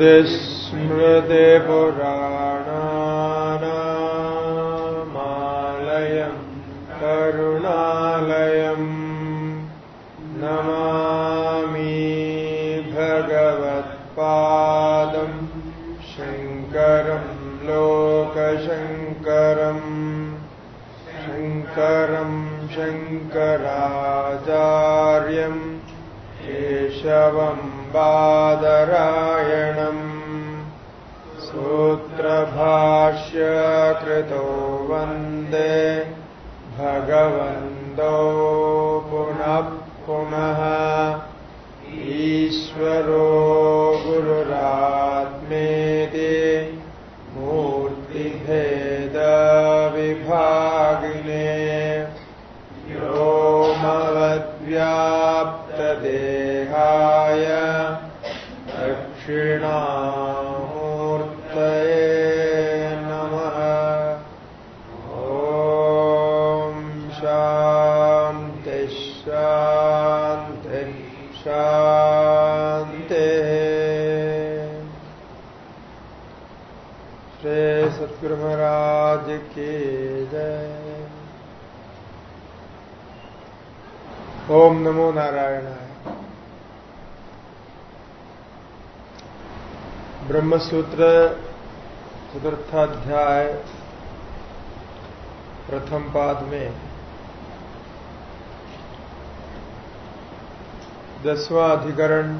स्मृतेपुराणानामालयम् करुणालयम् नमामि भगवत्पादम् शङ्करं लोकशङ्करम् शङ्करं शङ्कराचार्यम् एषवम् बादरा ओम नमो नारायणाय। ब्रह्मसूत्र चतुर्थाध्याय, प्रथम पाद में। दसवां अधिकरण,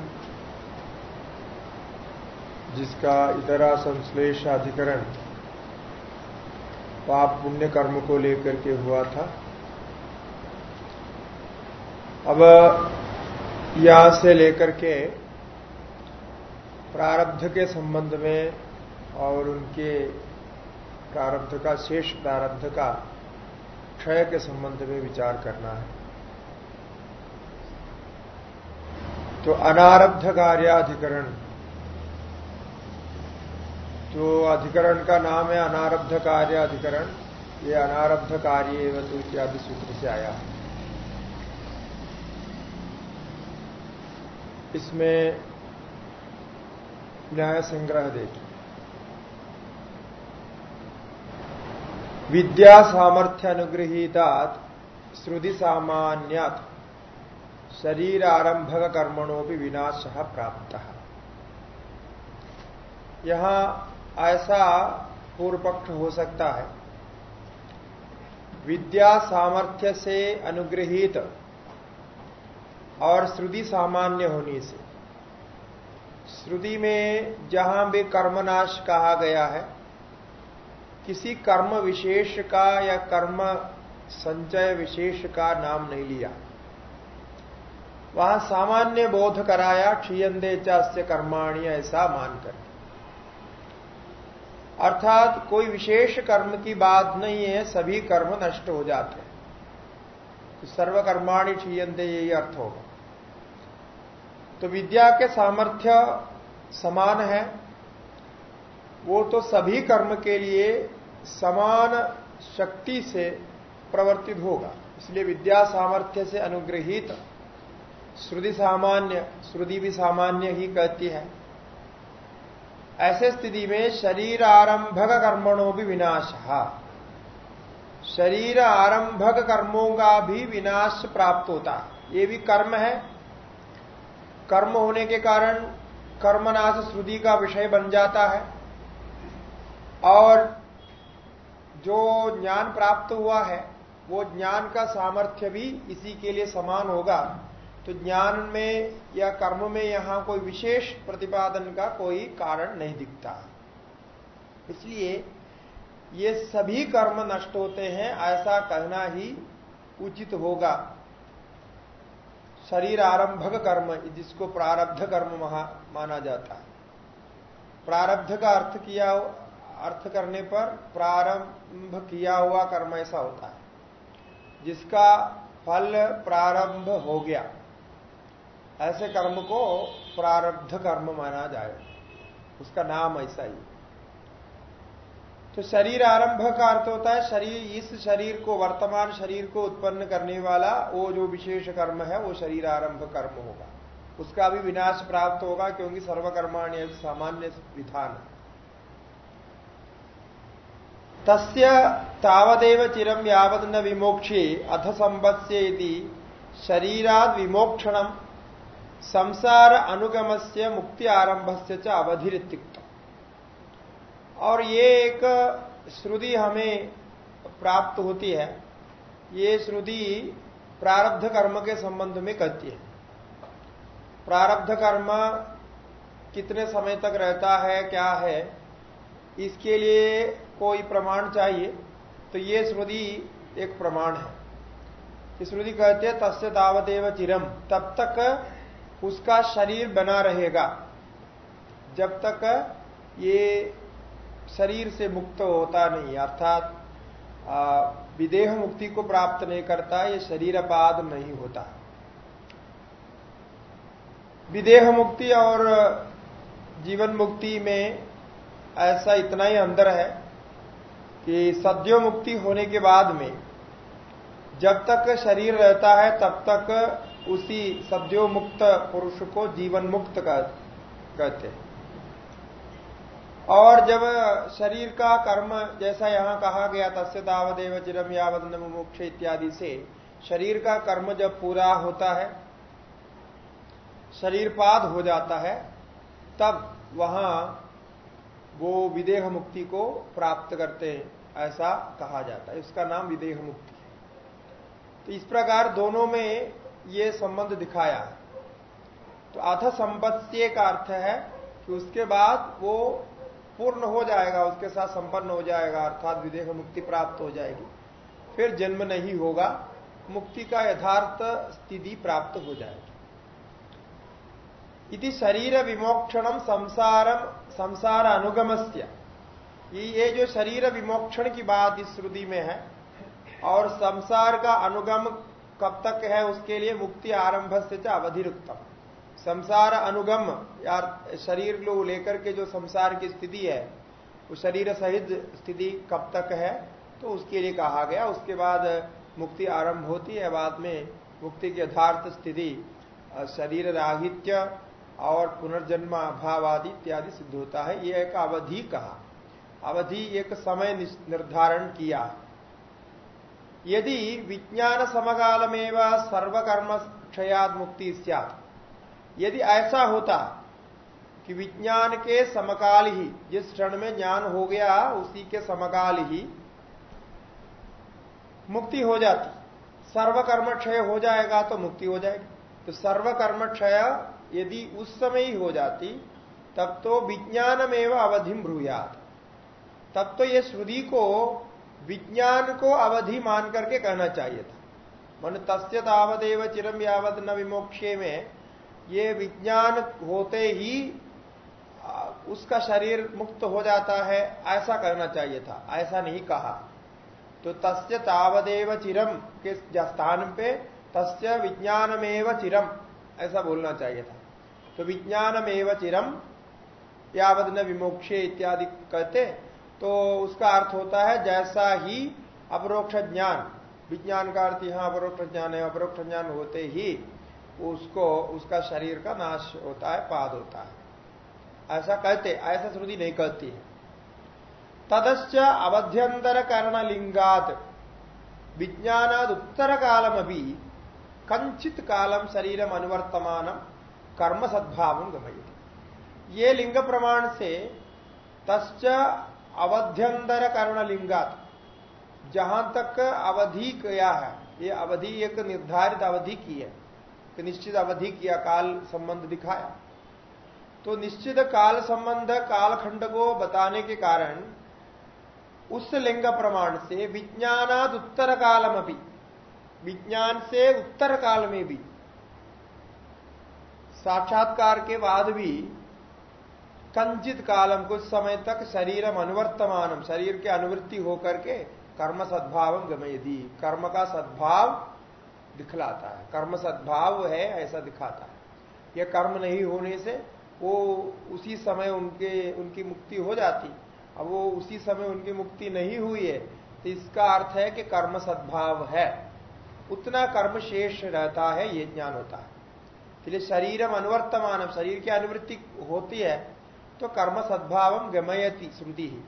जिसका इतरा संश्लेष अधिकरण पाप पुण्य कर्म को लेकर के हुआ था। अब यहाँ से लेकर के प्रारब्ध के संबंध में और उनके प्रारब्ध का, शेष प्रारब्ध का क्षय के संबंध में विचार करना है। तो अनारब्ध कार्याधिकरण, जो अधिकरण का नाम है अनारब्ध कार्य अधिकरण ये अनारब्ध कार्य एवं इत्यादि सूत्र से आया है। इसमें न्याय संग्रह देखिए विद्या सामर्थ्य अनुग्रहीतात, श्रुति सामान्यात, शरीर आरंभक कर्मणों भी विनाश प्राप्त। यहाँ ऐसा पूर्व पक्ष हो सकता है। विद्या सामर्थ्य से अनुग्रहित और श्रुति सामान्य होने से। श्रुति में जहाँ भी कर्मनाश कहा गया है, किसी कर्म विशेष का या कर्म संचय विशेष का नाम नहीं लिया। वहाँ सामान्य बोध कराया, क्षीयंदे चास्य कर्माणी ऐसा मानकर। अर्थात कोई विशेष कर्म की बात नहीं है, सभी कर्म नष्ट हो जाते हैं। तो सर्वकर्माणी क्षीयंदे यही अर्थ होगा। तो विद्या के सामर्थ्य समान है। वो तो सभी कर्म के लिए समान शक्ति से प्रवर्तित होगा। इसलिए विद्या सामर्थ्य से अनुग्रहित। श्रुति सामान्य, श्रुति भी सामान्य ही कहती है। ऐसे स्थिति में शरीर आरंभक कर्मणों भी विनाश। है शरीर आरंभक कर्मों का भी विनाश प्राप्त होता। है ये भी कर्म है। कर्म होने के कारण कर्मनाश श्रुति का विषय बन जाता है। और जो ज्ञान प्राप्त हुआ है, वो ज्ञान का सामर्थ्य भी इसी के लिए समान होगा। तो ज्ञान में या कर्म में यहाँ कोई विशेष प्रतिपादन का कोई कारण नहीं दिखता। इसलिए ये सभी कर्म नष्ट होते हैं, ऐसा कहना ही उचित होगा। शरीर आरंभक कर्म जिसको प्रारब्ध कर्म माना जाता है। प्रारब्ध का अर्थ किया अर्थ करने पर प्रारंभ किया हुआ कर्म ऐसा होता है। जिसका फल प्रारंभ हो गया, ऐसे कर्म को प्रारब्ध कर्म माना जाए। उसका नाम ऐसा ही। तो शरीर आरंभ का अर्थ होता है शरीर, इस शरीर को वर्तमान शरीर को उत्पन्न करने वाला वो जो विशेष कर्म है, वो शरीर आरंभ कर्म होगा। उसका भी विनाश प्राप्त होगा क्योंकि सर्वकर्माण्य सामान्य विधान तस्य तावदेव चिरम यावद न विमोक्षे अथ संबत्स्य शरीराद विमोक्षण, संसार अनुगम से मुक्ति आरंभ से अवधिरित्युक्त और ये एक श्रुति हमें प्राप्त होती है। ये श्रुति प्रारब्ध कर्म के संबंध में कहती है। प्रारब्ध कर्म कितने समय तक रहता है, क्या है, इसके लिए कोई प्रमाण चाहिए तो ये श्रुति एक प्रमाण है। श्रुति कहते हैं, तस्य तावदेव चिरम, तब तक उसका शरीर बना रहेगा। जब तक ये शरीर से मुक्त होता नहीं, अर्थात विदेह मुक्ति को प्राप्त नहीं करता, ये शरीर अपाद नहीं होता। विदेह मुक्ति और जीवन मुक्ति में ऐसा इतना ही अंदर है कि सद्यो मुक्ति होने के बाद में, जब तक शरीर रहता है, तब तक उसी सद्यो मुक्त पुरुष को जीवन मुक्त कहते हैं। और जब शरीर का कर्म जैसा यहाँ कहा गया, तस्य तावदेव चिरम यावद मोक्ष इत्यादि से, शरीर का कर्म जब पूरा होता है, शरीरपाद हो जाता है, तब वहाँ वो विदेह मुक्ति को प्राप्त करते हैं, ऐसा कहा जाता है। उसका नाम विदेह मुक्ति है। तो इस प्रकार दोनों में ये संबंध दिखाया तो अथ संपत्ति का अर्थ है कि उसके बाद वो पूर्ण हो जाएगा, उसके साथ संपन्न हो जाएगा, अर्थात विदेह मुक्ति प्राप्त हो जाएगी। फिर जन्म नहीं होगा, मुक्ति का यथार्थ स्थिति प्राप्त हो जाएगी। इति शरीर विमोक्षण संसारम संसार अनुगमस्य। ये जो शरीर विमोक्षण की बात इस श्रुति में है, और संसार का अनुगम कब तक है, उसके लिए मुक्ति आरंभ से अवधिरुक्तम। संसार अनुगम, या शरीर को लेकर के जो संसार की स्थिति है, वो शरीर सहित स्थिति कब तक है तो उसके लिए कहा गया। उसके बाद मुक्ति आरंभ होती है, बाद में मुक्ति की यथार्थ स्थिति शरीर राहित्य और पुनर्जन्म अभाव आदि इत्यादि सिद्ध होता है। ये एक अवधि कहा। अवधि एक समय निर्धारण किया। यदि विज्ञान समकाल में सर्वकर्म क्षयाद मुक्ति यदि ऐसा होता कि विज्ञान के समकाल ही, जिस क्षण में ज्ञान हो गया, उसी के समकाल ही मुक्ति हो जाती। सर्वकर्म क्षय हो जाएगा तो मुक्ति हो जाएगी। तो सर्वकर्म क्षय यदि उस समय ही हो जाती, तब तो विज्ञान में अवधि ब्रूयात। तब तो ये श्रुति को विज्ञान को अवधि मान करके कहना चाहिए था। मन तस्य तावदेव चिरम यावत न विमोक्षे में ये विज्ञान होते ही उसका शरीर मुक्त हो जाता है, ऐसा करना चाहिए था, ऐसा नहीं कहा। तो तस्य तावदेव चिरम के स्थान पे? तस्य विज्ञानमेव चिरम, ऐसा बोलना चाहिए था। तो विज्ञानमेव चिरम, यावद न विमोक्षे इत्यादि कहते तो उसका अर्थ होता है, जैसा ही अपरोक्ष ज्ञान, विज्ञान का अर्थ यहाँ अपरोक्ष ज्ञान है, अपरोक्ष ज्ञान होते ही उसको, उसका शरीर का नाश होता है, पाद होता है। ऐसा कहते, ऐसा श्रुति नहीं कहती है। तदश्च अवध्यंतर करण लिंगात विज्ञानाद उत्तर कालम अभी कंचित कालम शरीरम अनुवर्तमान कर्म सद्भाव गमयती। ये लिंग प्रमाण से तश्च अवध्यंतर कर्ण लिंगात जहाँ तक अवधि किया है, ये अवधि एक निर्धारित अवधि की है निश्चित अवधि किया काल संबंध दिखाया। तो निश्चित काल संबंध कालखंड को बताने के कारण उस लिंग प्रमाण से विज्ञानाद उत्तर कालम अभी विज्ञान से उत्तर काल में भी, साक्षात्कार के बाद भी कंचित कालम कुछ समय तक शरीरम अनुवर्तमानम, शरीर के अनुवृत्ति होकर के कर्म सद्भाव गमयदी कर्म का सद्भाव दिखलाता है। कर्म सद्भाव है, ऐसा दिखाता है। यह कर्म नहीं होने से वो उसी समय उनके, उनकी मुक्ति हो जाती। अब वो उसी समय उनकी मुक्ति नहीं हुई है तो इसका अर्थ है कि कर्म सद्भाव है। उतना कर्म शेष रहता है, ये ज्ञान होता है। इसलिए शरीरम अनुवर्तमान शरीर की अनुवृत्ति होती है तो कर्म सद्भाव गमयती श्रुति ही।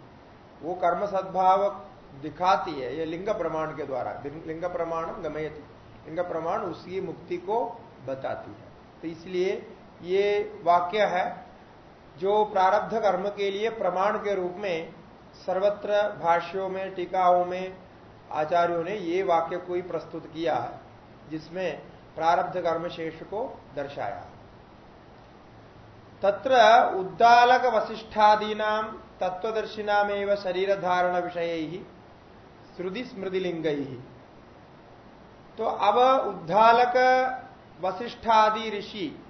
वो कर्म सद्भाव दिखाती है, ये लिंग प्रमाण के द्वारा, लिंग प्रमाणम गमयती। लिंग प्रमाण उसकी मुक्ति को बताती है। तो इसलिए ये वाक्य है जो प्रारब्ध कर्म के लिए प्रमाण के रूप में सर्वत्र भाष्यों में, टीकाओं में, आचार्यों ने ये वाक्य कोई प्रस्तुत किया है, जिसमें प्रारब्ध कर्म शेष को दर्शाया। तत्र उद्दालक वशिष्ठादीना तत्वदर्शिनामेव शरीर धारण विषय ही श्रुति स्मृतिलिंग। ही तो अब उद्धालक वशिष्ठादि ऋषि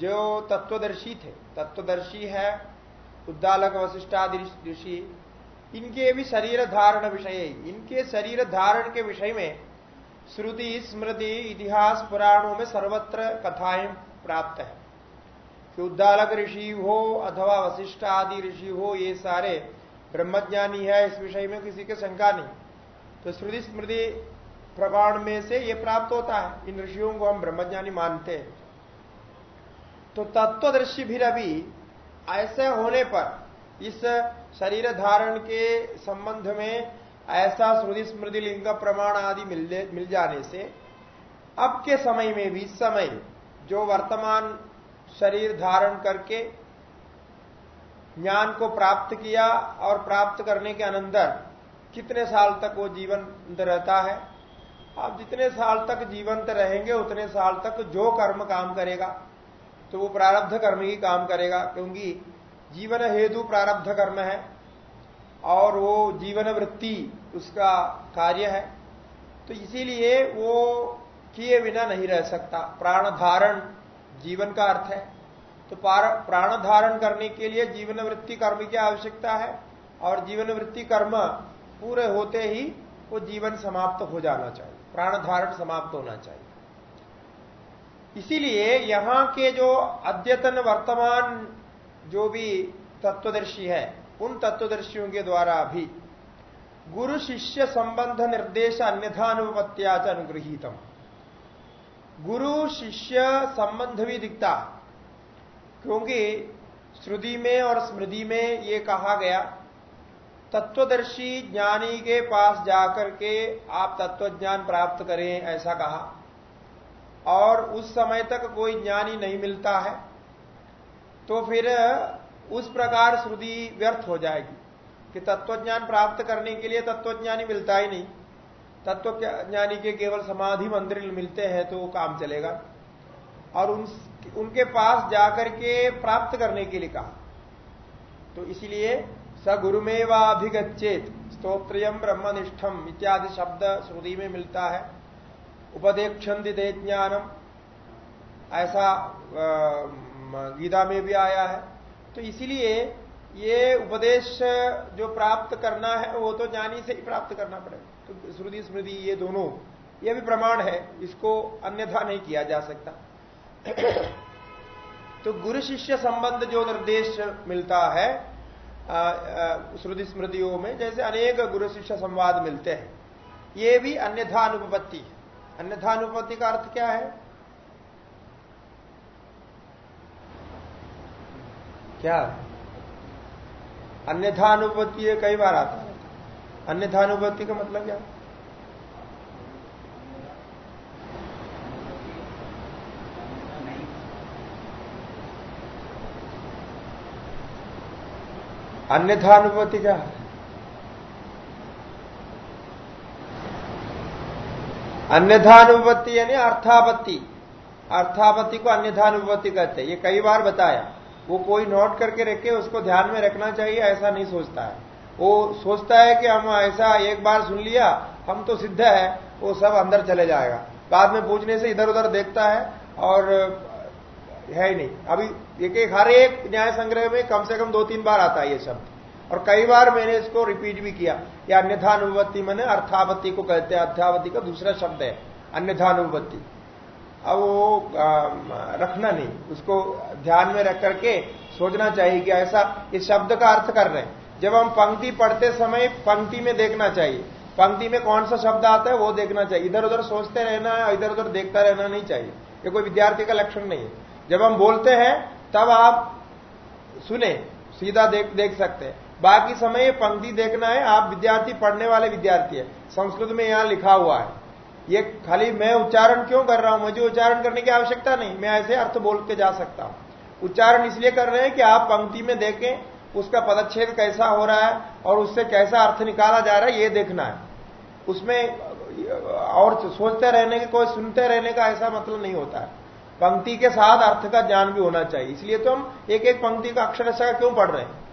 जो तत्वदर्शी थे, तत्वदर्शी है उद्दालक वशिष्ठादि ऋषि, इनके भी शरीर धारण विषय इनके शरीर धारण के विषय में श्रुति, स्मृति, इतिहास, पुराणों में सर्वत्र कथाएँ प्राप्त है कि उद्दालक ऋषि हो अथवा वशिष्ठ आदि ऋषि हो, ये सारे ब्रह्मज्ञानी है, इस विषय में किसी के शंका नहीं। तो श्रुति, स्मृति प्रमाण में से ये प्राप्त होता है। इन ऋषियों को हम ब्रह्मज्ञानी मानते हैं। तो तत्वदृश्य भी अभी ऐसे होने पर इस शरीर धारण के संबंध में ऐसा श्रुति स्मृति लिंग प्रमाण आदि मिल मिल जाने से अब के समय में भी समय जो वर्तमान शरीर धारण करके ज्ञान को प्राप्त किया और प्राप्त करने के अनंतर कितने साल तक वो जीवन रहता है आप जितने साल तक जीवंत रहेंगे, उतने साल तक जो कर्म काम करेगा तो वो प्रारब्ध कर्म ही काम करेगा, क्योंकि जीवन हेतु प्रारब्ध कर्म है, और वो जीवन वृत्ति उसका कार्य है। तो इसीलिए वो किए बिना नहीं रह सकता। प्राण धारण जीवन का अर्थ है। तो प्राण धारण करने के लिए जीवन वृत्ति कर्म की आवश्यकता है, और जीवन वृत्ति कर्म पूरे होते ही वो जीवन समाप्त हो जाना चाहिए। प्राण धारण समाप्त होना चाहिए। इसीलिए यहाँ के जो अद्यतन वर्तमान जो भी तत्वदर्शी है, उन तत्वदर्शियों के द्वारा भी गुरु शिष्य संबंध निर्देश अन्यथानुपत्याच अनुग्रहीतम गुरु शिष्य संबंध भी दिखता, क्योंकि श्रुति में और स्मृति में ये कहा गया तत्वदर्शी ज्ञानी के पास जाकर के आप तत्वज्ञान प्राप्त करें, ऐसा कहा। और उस समय तक कोई ज्ञानी नहीं मिलता है तो फिर उस प्रकार श्रुति व्यर्थ हो जाएगी कि तत्वज्ञान प्राप्त करने के लिए तत्वज्ञानी मिलता ही नहीं। तत्व ज्ञानी के केवल समाधि मंदिर मिलते हैं तो काम चलेगा। और उन, उनके पास जाकर के प्राप्त करने के लिए कहा। तो इसलिए स गुरुमेवाभिगछेत स्त्रोत्रियम ब्रह्मनिष्ठम इत्यादि शब्द श्रुति में मिलता है। उपदेक्षंति दे ज्ञानम। ऐसा गीता में भी आया है। तो इसीलिए ये उपदेश जो प्राप्त करना है, वो तो ज्ञानी से ही प्राप्त करना पड़ेगा। तो श्रुति, स्मृति, ये दोनों, ये भी प्रमाण है। इसको अन्यथा नहीं किया जा सकता। तो गुरु शिष्य संबंध जो निर्देश मिलता है श्रुति स्मृतियों में जैसे अनेक गुरु शिष्य संवाद मिलते हैं। ये भी अन्यथा अनुपत्ति अन्यथा अनुपत्ति का अर्थ क्या है? क्या? अन्यथा अनुपत्ति कई बार आता है। अन्यथा अनुपत्ति का मतलब क्या? अन्यथा अनुभूति क्या है अन्यथानुभूति यानी अर्थापत्ति। अर्थापत्ति को अन्यथा अन्यथानुभूति कहते हैं। ये कई बार बताया। वो कोई नोट करके रखे, उसको ध्यान में रखना चाहिए, ऐसा नहीं सोचता है। वो सोचता है कि हम ऐसा एक बार सुन लिया, हम तो सिद्ध है, वो सब अंदर चले जाएगा। बाद में पूछने से इधर उधर देखता है और है ही नहीं। अभी एक एक, हर एक न्याय संग्रह में कम से कम दो तीन बार आता है ये शब्द। और कई बार मैंने इसको रिपीट भी किया या अन्यथानुपत्ति मैंने अर्थावत्ति को कहते हैं, अर्थावत्ति का दूसरा शब्द है अन्यथानुपत्ति अब वो रखना नहीं। उसको ध्यान में रख करके सोचना चाहिए कि ऐसा इस शब्द का अर्थ कर रहे हैं। जब हम पंक्ति पढ़ते समय पंक्ति में देखना चाहिए। पंक्ति में कौन सा शब्द आता है वो देखना चाहिए। इधर उधर सोचते रहना इधर उधर देखता रहना नहीं चाहिए। ये कोई विद्यार्थी का लक्षण नहीं है। जब हम बोलते हैं, तब आप सुने, सीधा देख देख सकते हैं। बाकी समय ये पंक्ति देखना है, आप विद्यार्थी, पढ़ने वाले विद्यार्थी है। संस्कृत में यहाँ लिखा हुआ है। ये खाली मैं उच्चारण क्यों कर रहा हूँ? मुझे उच्चारण करने की आवश्यकता नहीं। मैं ऐसे अर्थ बोल के जा सकता हूँ। उच्चारण इसलिए कर रहे हैं कि आप पंक्ति में देखें, उसका पदच्छेद कैसा हो रहा है और उससे कैसा अर्थ निकाला जा रहा है, ये देखना है। उसमें, और सोचते रहने के, कोई सुनते रहने का ऐसा मतलब नहीं होता है। पंक्ति के साथ अर्थ का ज्ञान भी होना चाहिए। इसलिए तो हम एक एक पंक्ति का अक्षर क्यों पढ़ रहे हैं?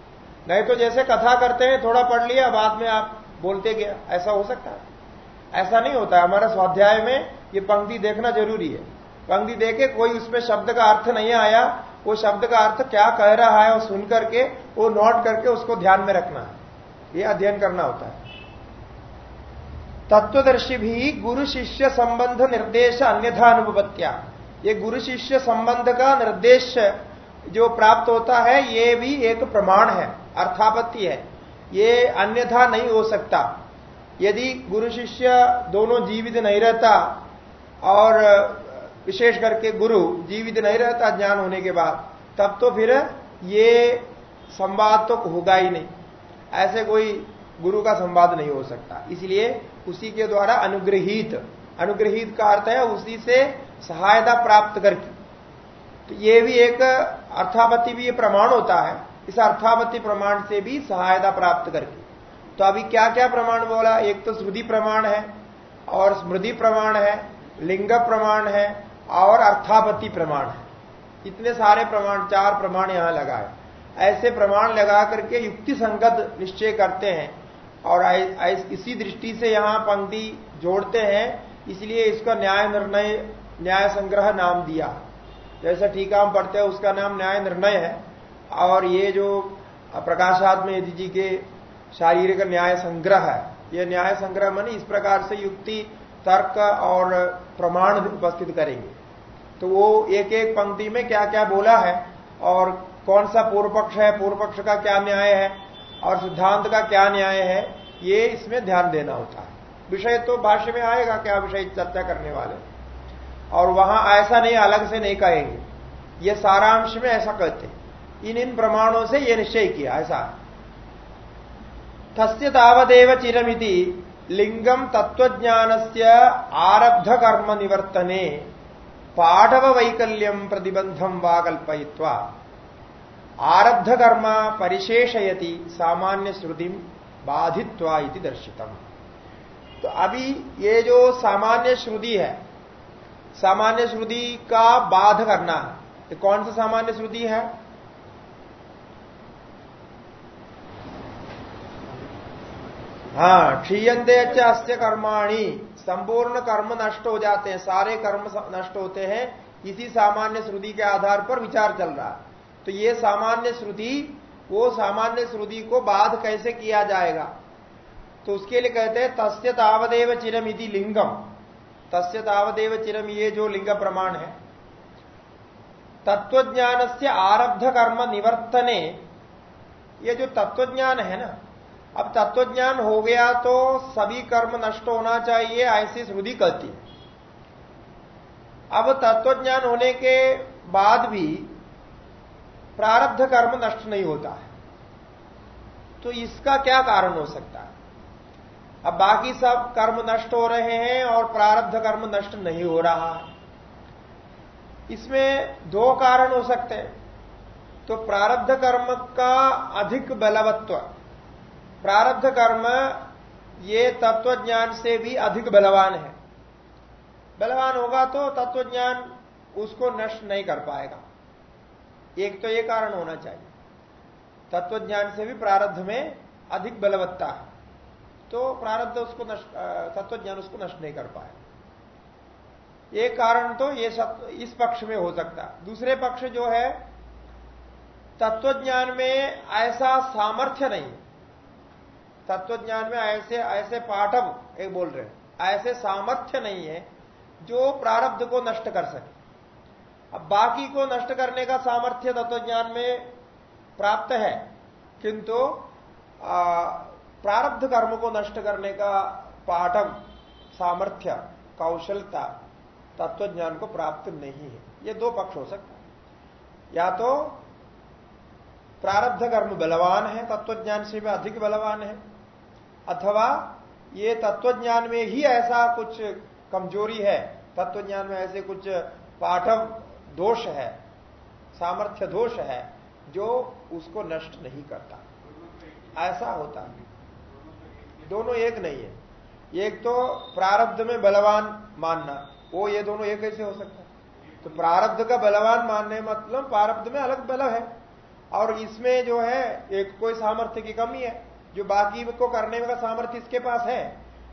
नहीं तो जैसे कथा करते हैं, थोड़ा पढ़ लिया, बाद में आप बोलते गया ऐसा हो सकता है। ऐसा नहीं होता हमारा स्वाध्याय में ये पंक्ति देखना ज़रूरी है। पंक्ति देखे, कोई उसमें शब्द का अर्थ नहीं आया, वो शब्द का अर्थ क्या कह रहा है, वो सुन करके, वो नोट करके उसको ध्यान में रखना है। ये अध्ययन करना होता है। तत्वदर्शी भी गुरु शिष्य संबंध निर्देश अन्यथा अनुभवत्या। ये गुरु शिष्य संबंध का निर्देश जो प्राप्त होता है, ये भी एक प्रमाण है, अर्थापत्ति है। ये अन्यथा नहीं हो सकता। यदि गुरु शिष्य दोनों जीवित नहीं रहता और विशेष करके गुरु जीवित नहीं रहता ज्ञान होने के बाद, तब तो फिर ये संवाद तो होगा ही नहीं। ऐसे कोई गुरु का संवाद नहीं हो सकता। इसलिए उसी के द्वारा अनुग्रहित अनुग्रहित का अर्थ है उसी से सहायता प्राप्त करके। तो ये भी एक अर्थापत्ति भी ये प्रमाण होता है। इस अर्थापत्ति प्रमाण से भी सहायता प्राप्त करके। तो अभी क्या क्या प्रमाण बोला? एक तो श्रुति प्रमाण है, और स्मृति प्रमाण है, लिंग प्रमाण है, और अर्थापत्ति प्रमाण है। इतने सारे प्रमाण, चार प्रमाण यहाँ लगाए। ऐसे प्रमाण लगा करके युक्ति संगत निश्चय करते हैं, और इसी दृष्टि से यहाँ पंक्ति जोड़ते हैं, इसलिए इसका न्याय निर्णय न्याय संग्रह नाम दिया। जैसा टीका हम पढ़ते हैं, उसका नाम न्याय निर्णय है। और ये जो प्रकाशात्म यदि जी के शारीरिक न्याय संग्रह है, ये न्याय संग्रह मन इस प्रकार से युक्ति, तर्क और प्रमाण उपस्थित करेंगे। तो वो एक एक पंक्ति में क्या क्या बोला है और कौन सा पूर्व पक्ष है पूर्व पक्ष का क्या न्याय है और सिद्धांत का क्या न्याय है, ये इसमें ध्यान देना होता है। विषय तो भाष्य में आएगा क्या विषय चर्चा करने वाले और वहाँ ऐसा नहीं, अलग से नहीं कहेंगे। ये सारांश में ऐसा कहते इन इन प्रमाणों से ये निश्चय किया, ऐसा। तस्य तावदेव चिरमिति, लिंगम तत्वज्ञान से आरब्ध कर्म निवर्तने, पाठव वैकल्यम प्रतिबंधम वा कल्पय्वा आरब्ध कर्म परिशेषयति, सामान्य श्रुति बाधित्वा इति दर्शितम। तो अभी ये जो सामान्य श्रुति है सामान्य श्रुति का बाध करना। है कौन सा सामान्य श्रुति है? हाँ क्षीयते अस्य कर्माणी। संपूर्ण कर्म नष्ट हो जाते हैं, सारे कर्म नष्ट होते हैं। इसी सामान्य श्रुति के आधार पर विचार चल रहा। तो ये सामान्य श्रुति, वो सामान्य श्रुति को बाध कैसे किया जाएगा? तो उसके लिए कहते हैं, तस्य तावदेव चिरमिति लिंगम। तस्य तावदेव चिरम ये जो लिंग प्रमाण है तत्वज्ञान से आरब्ध कर्म निवर्तने, ये जो तत्वज्ञान है ना, अब तत्वज्ञान हो गया तो सभी कर्म नष्ट होना चाहिए, ऐसी श्रुति कहती अब तत्वज्ञान होने के बाद भी प्रारब्ध कर्म नष्ट नहीं होता है। तो इसका क्या कारण हो सकता है? अब बाकी सब कर्म नष्ट हो रहे हैं और प्रारब्ध कर्म नष्ट नहीं हो रहा। है इसमें दो कारण हो सकते हैं। तो प्रारब्ध कर्म का अधिक बलवत्व। प्रारब्ध कर्म ये तत्वज्ञान से भी अधिक बलवान है। बलवान होगा तो तत्वज्ञान उसको नष्ट नहीं कर पाएगा। एक तो ये कारण होना चाहिए। तत्वज्ञान से भी प्रारब्ध में अधिक बलवत्ता है। तो प्रारब्ध उसको नष्ट तत्व ज्ञान उसको नष्ट नहीं कर पाए। एक कारण तो ये सब इस पक्ष में हो सकता। दूसरे पक्ष जो है, तत्वज्ञान में ऐसा सामर्थ्य नहीं। तत्वज्ञान में ऐसे ऐसे पाठक एक बोल रहे ऐसे सामर्थ्य नहीं है जो प्रारब्ध को नष्ट कर सके। अब बाकी को नष्ट करने का सामर्थ्य तत्वज्ञान में प्राप्त है, किंतु प्रारब्ध कर्म को नष्ट करने का पाठम, सामर्थ्य, कौशलता तत्व ज्ञान को प्राप्त नहीं है। ये दो पक्ष हो सकता है। या तो प्रारब्ध कर्म बलवान है, तत्वज्ञान से भी अधिक बलवान है, अथवा ये तत्वज्ञान में ही ऐसा कुछ कमज़ोरी है, तत्वज्ञान में ऐसे कुछ पाठव दोष है, सामर्थ्य दोष है, जो उसको नष्ट नहीं करता। ऐसा होता है। दोनों एक नहीं है। एक तो प्रारब्ध में बलवान मानना, वो ये दोनों एक कैसे हो सकता है। तो प्रारब्ध का बलवान मानने मतलब प्रारब्ध में अलग बल है। और इसमें जो है, एक कोई सामर्थ्य की कमी है, जो बाकी को करने का सामर्थ्य इसके पास है।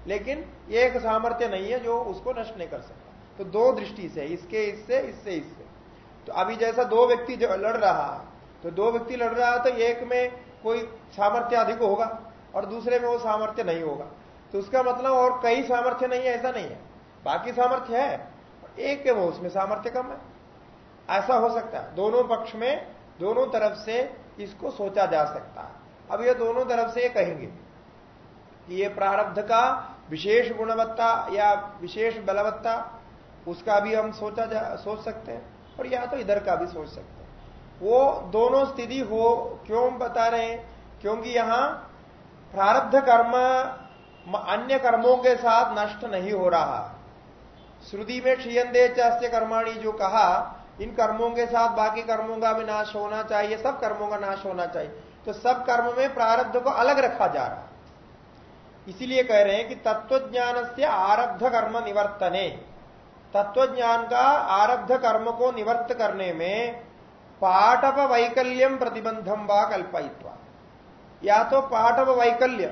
लेकिन एक सामर्थ्य नहीं है जो उसको नष्ट नहीं कर सकता। तो दो दृष्टि से, इसके इससे इससे इससे। तो अभी जैसा दो व्यक्ति लड़ रहा तो दो व्यक्ति लड़ रहा तो एक में कोई सामर्थ्य अधिक होगा। और दूसरे में वो सामर्थ्य नहीं होगा। तो उसका मतलब और कई सामर्थ्य नहीं है, ऐसा नहीं है। बाकी सामर्थ्य है एक के वो, उसमें सामर्थ्य कम है। ऐसा हो सकता है। दोनों पक्ष में, दोनों तरफ़ से इसको सोचा जा सकता है। अब ये दोनों तरफ़ से ये कहेंगे कि ये प्रारब्ध का विशेष गुणवत्ता या विशेष बलवत्ता, उसका भी हम सोचा जा, सोच सकते हैं, और या तो इधर का भी सोच सकते हैं। वो दोनों स्थिति हो, क्यों बता रहे हैं? क्योंकि यहाँ प्रारब्ध कर्म अन्य कर्मों के साथ नष्ट नहीं हो रहा। श्रुति में क्षीयंदे चास्य कर्माणी जो कहा, इन कर्मों के साथ बाकी कर्मों का भी नाश होना चाहिए, सब कर्मों का नाश होना चाहिए। तो सब कर्म में प्रारब्ध को अलग रखा जा रहा। इसीलिए कह रहे हैं कि तत्वज्ञान से आरब्ध कर्म निवर्तने। तत्वज्ञान का आरब्ध कर्म को निवर्त करने में पाठप वैकल्यम प्रतिबंधम व कल्पयित्वा। या तो पाठव वैकल्य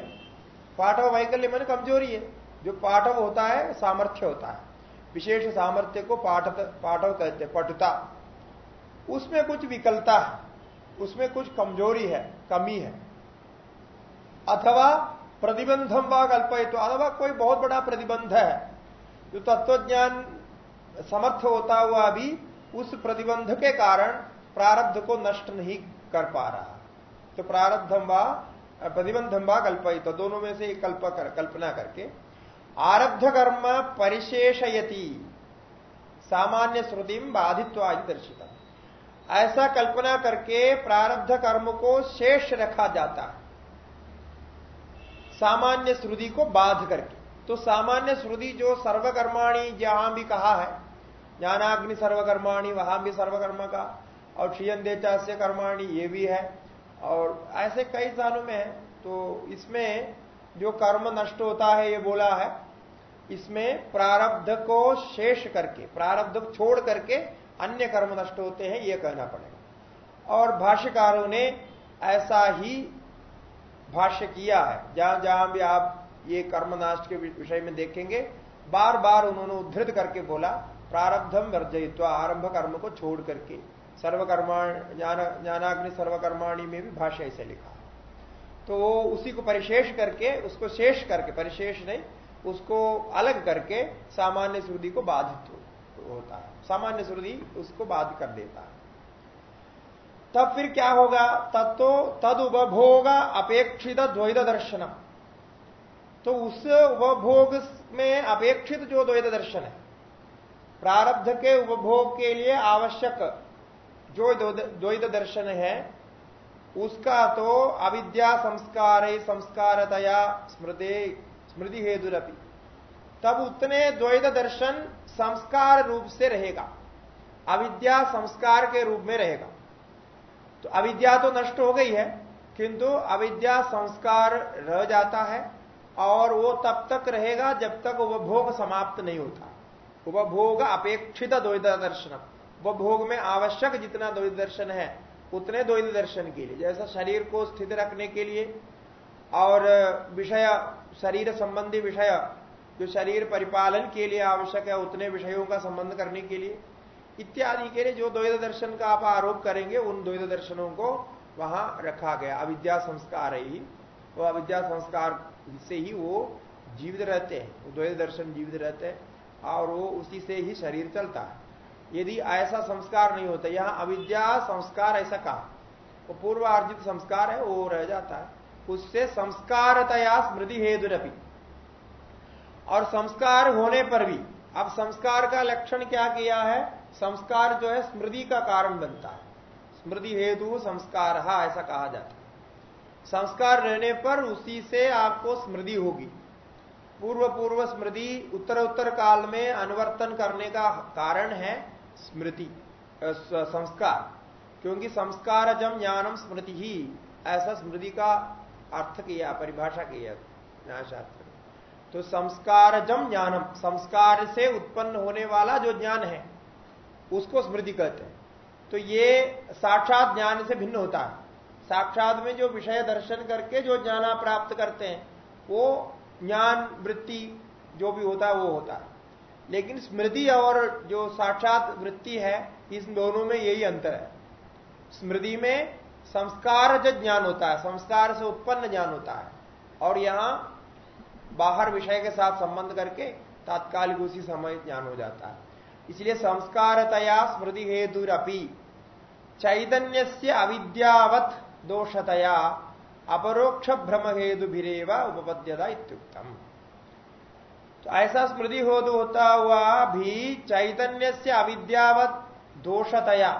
पाठव वैकल्य मैंने कमज़ोरी है। जो पाठव होता है, सामर्थ्य होता है। विशेष सामर्थ्य को पाठ पाठव कहते पटुता। उसमें कुछ विकलता है, उसमें कुछ कमज़ोरी है, कमी है। अथवा प्रतिबंधम व कल्पित अथवा कोई बहुत बड़ा प्रतिबंध है, जो तत्वज्ञान समर्थ होता हुआ भी उस प्रतिबंध के कारण प्रारब्ध को नष्ट नहीं कर पा रहा। तो प्रारब्धम व प्रतिबंधम व कल्पित दोनों में से एक कल्प कर, कल्पना करके आरब्ध कर्म परिशेषयति सामान्य श्रुति बाधित्व आदि दर्शित ऐसा कल्पना करके प्रारब्ध कर्म को शेष रखा जाता है। सामान्य श्रुति को बाध करके। तो सामान्य श्रुति जो सर्वकर्माणी जहाँ भी कहा है ज्ञानाग्नि सर्वकर्माणी वहाँ भी सर्वकर्म का और क्षीयन देचास्य कर्माणी ये भी है। और ऐसे कई स्थानों में है तो इसमें जो कर्म नष्ट होता है, ये बोला है, इसमें प्रारब्ध को शेष करके, प्रारब्ध छोड़ करके अन्य कर्म नष्ट होते हैं यह कहना पड़ेगा। और भाष्यकारों ने ऐसा ही भाष्य किया है। जहाँ जहाँ भी आप ये कर्म कर्मनाश के विषय में देखेंगे, बार बार उन्होंने उद्धृत करके बोला प्रारब्धम वर्जयित्व, आरंभ कर्म को छोड़ करके। सर्वकर्मा ज्ञानाग्नि सर्वकर्माणी में भी भाष्य ऐसे लिखा तो वो उसी को परिशेष करके, उसको शेष करके, परिशेष नहीं, उसको अलग करके सामान्य श्रुति को बाधित होता है। सामान्य श्रुति उसको बाध कर देता है। तब फिर क्या होगा? तब तो तद उपभोग अपेक्षित द्वैत दर्शन तो उस उपभोग में अपेक्षित जो द्वैत दर्शन है, प्रारब्ध के उपभोग के लिए आवश्यक जो द्वैत दर्शन है, उसका तो अविद्या संस्कार संस्कारतया स्मृति स्मृति हेतुरपि तब उतने द्वैत दर्शन संस्कार रूप से रहेगा। अविद्या संस्कार के रूप में रहेगा। तो अविद्या तो नष्ट हो गई है, किंतु अविद्या संस्कार रह जाता है और वो तब तक रहेगा जब तक उपभोग समाप्त नहीं होता। उपभोग अपेक्षित द्वैत दर्शन उपभोग में आवश्यक जितना द्वैत दर्शन है, उतने द्वैत दर्शन के लिए, जैसा शरीर को स्थित रखने के लिए और विषय, शरीर संबंधी विषय, जो शरीर परिपालन के लिए आवश्यक है, उतने विषयों का संबंध करने के लिए, इत्यादि के लिए जो द्वैत दर्शन का आप आरोप करेंगे, उन द्वैत दर्शनों को वहाँ रखा गया। अविद्या संस्कार ही वो अविद्या संस्कार से ही वो जीवित रहते हैं। द्वैत दर्शन जीवित रहते हैं और वो उसी से ही शरीर चलता है। यदि ऐसा संस्कार नहीं होता, यहाँ अविद्या संस्कार ऐसा कहा। वो पूर्वार्जित संस्कार है, वो रह जाता है। उससे संस्कारतया स्मृति हेतुरपि और संस्कार होने पर भी, अब संस्कार का लक्षण क्या किया है? संस्कार जो है, स्मृति का कारण बनता है। स्मृति हेतु संस्कार ऐसा कहा जाता है। संस्कार रहने पर उसी से आपको स्मृति होगी। पूर्व पूर्व स्मृति उत्तर उत्तर काल में अनुवर्तन करने का कारण है। स्मृति संस्कार। क्योंकि संस्कार जम ज्ञानम स्मृति ही, ऐसा स्मृति का अर्थ किया, परिभाषा किया, न्यायशास्त्र। तो संस्कार जम ज्ञानम संस्कार से उत्पन्न होने वाला जो ज्ञान है, उसको स्मृति कहते हैं। तो ये साक्षात ज्ञान से भिन्न होता है। साक्षात में जो विषय दर्शन करके जो ज्ञान प्राप्त करते हैं, वो ज्ञान वृत्ति जो भी होता है, वो होता है। लेकिन स्मृति और जो साक्षात वृत्ति है, इस दोनों में यही अंतर है। स्मृति में संस्कार जो ज्ञान होता है, संस्कार से उत्पन्न ज्ञान होता है। और यहाँ बाहर विषय के साथ संबंध करके तात्कालिक उसी समय ज्ञान हो जाता है। इसलिए संस्कारतया स्मृति हेतुरपी चैतन्य से अविद्यावत दोषतया अपरोक्ष भ्रम हेतु उपपद्यता इत्युक्तम। ऐसा स्मृति हो होता हुआ भी चैतन्य से अविद्यावत दोषतया।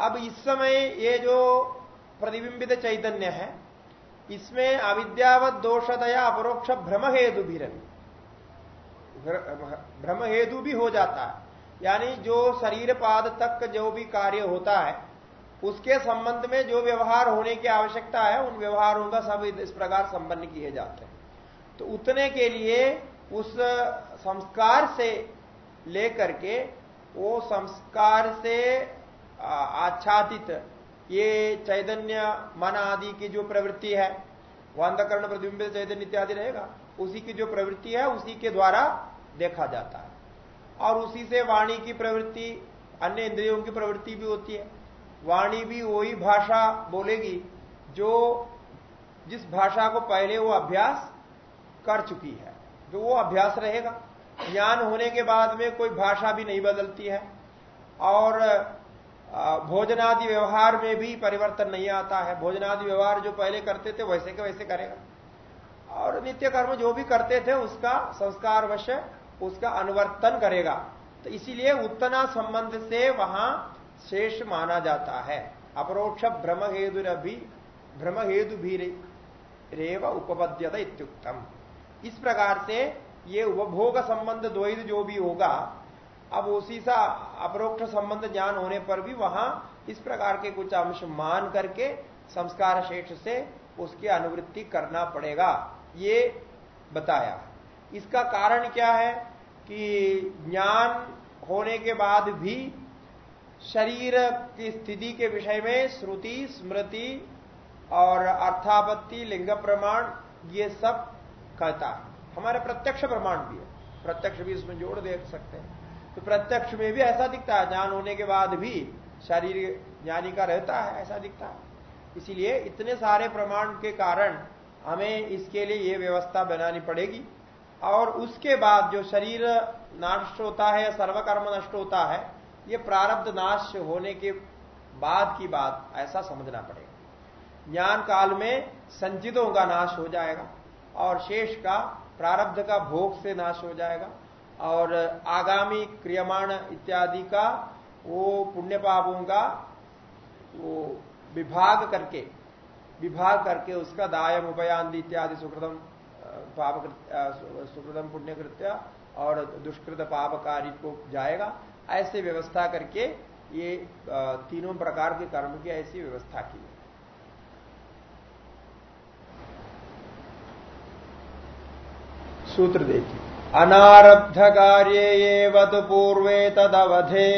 अब इस समय ये जो प्रतिबिंबित चैतन्य है, इसमें अविद्यावत दोषतया अपरोक्ष भ्रम हेतु भी भ्रम हेतु भी हो जाता है। यानी जो शरीर पाद तक जो भी कार्य होता है, उसके संबंध में जो व्यवहार होने की आवश्यकता है, उन व्यवहारों का सब इस प्रकार संपन्न किए जाते हैं। तो उतने के लिए उस संस्कार से लेकर के वो संस्कार से आच्छादित ये चैतन्य मन आदि की जो प्रवृत्ति है वह अंधकरण प्रतिबिंबित चैतन्य इत्यादि रहेगा, उसी की जो प्रवृत्ति है, उसी के द्वारा देखा जाता है। और उसी से वाणी की प्रवृत्ति, अन्य इंद्रियों की प्रवृत्ति भी होती है। वाणी भी वही भाषा बोलेगी जो जिस भाषा को पहले वो अभ्यास कर चुकी है। जो वो अभ्यास रहेगा। ज्ञान होने के बाद में कोई भाषा भी नहीं बदलती है और भोजनादि व्यवहार में भी परिवर्तन नहीं आता है। भोजनादि व्यवहार जो पहले करते थे, वैसे के वैसे करेगा। और नित्य कर्म जो भी करते थे, उसका संस्कार वश उसका अनुवर्तन करेगा। तो इसीलिए उत्तना संबंध से वहाँ शेष माना जाता है। अपरोक्ष भ्रम हेतु भी भ्रम हेतु भी रेव उपपद्यता इत्युक्तम। इस प्रकार से ये उपभोग संबंध द्वैध जो भी होगा, अब उसी सा अपरोक्ष संबंध ज्ञान होने पर भी वहाँ इस प्रकार के कुछ अंश मान करके संस्कार शेष से उसकी अनुवृत्ति करना पड़ेगा। ये बताया। इसका कारण क्या है कि ज्ञान होने के बाद भी शरीर की स्थिति के विषय में श्रुति, स्मृति और अर्थापत्ति, लिंग प्रमाण ये सब कहता। है हमारे प्रत्यक्ष प्रमाण भी है। प्रत्यक्ष भी इसमें जोड़ देख सकते हैं। तो प्रत्यक्ष में भी ऐसा दिखता है। ज्ञान होने के बाद भी शरीर ज्ञानी का रहता है, ऐसा दिखता है। इसीलिए इतने सारे प्रमाण के कारण हमें इसके लिए ये व्यवस्था बनानी पड़ेगी। और उसके बाद जो शरीर नष्ट होता है या सर्वकर्म नष्ट होता है, ये प्रारब्ध नाश होने के बाद की बात, ऐसा समझना पड़ेगा। ज्ञान काल में संचितों का नाश हो जाएगा। और शेष का प्रारब्ध का भोग से नाश हो जाएगा। और आगामी क्रियमाण इत्यादि का वो पुण्य पापों का वो विभाग करके विभाग करके उसका दायम उपयांदी इत्यादि सुकृतम पाप सुकृतम पुण्य कृत्य और दुष्कृत पापकारी को जाएगा। ऐसे व्यवस्था करके ये तीनों प्रकार के कर्म की ऐसी व्यवस्था की सूत्र देखिए। अनारब्ध कार्ये तो पूर्वे तदवधे।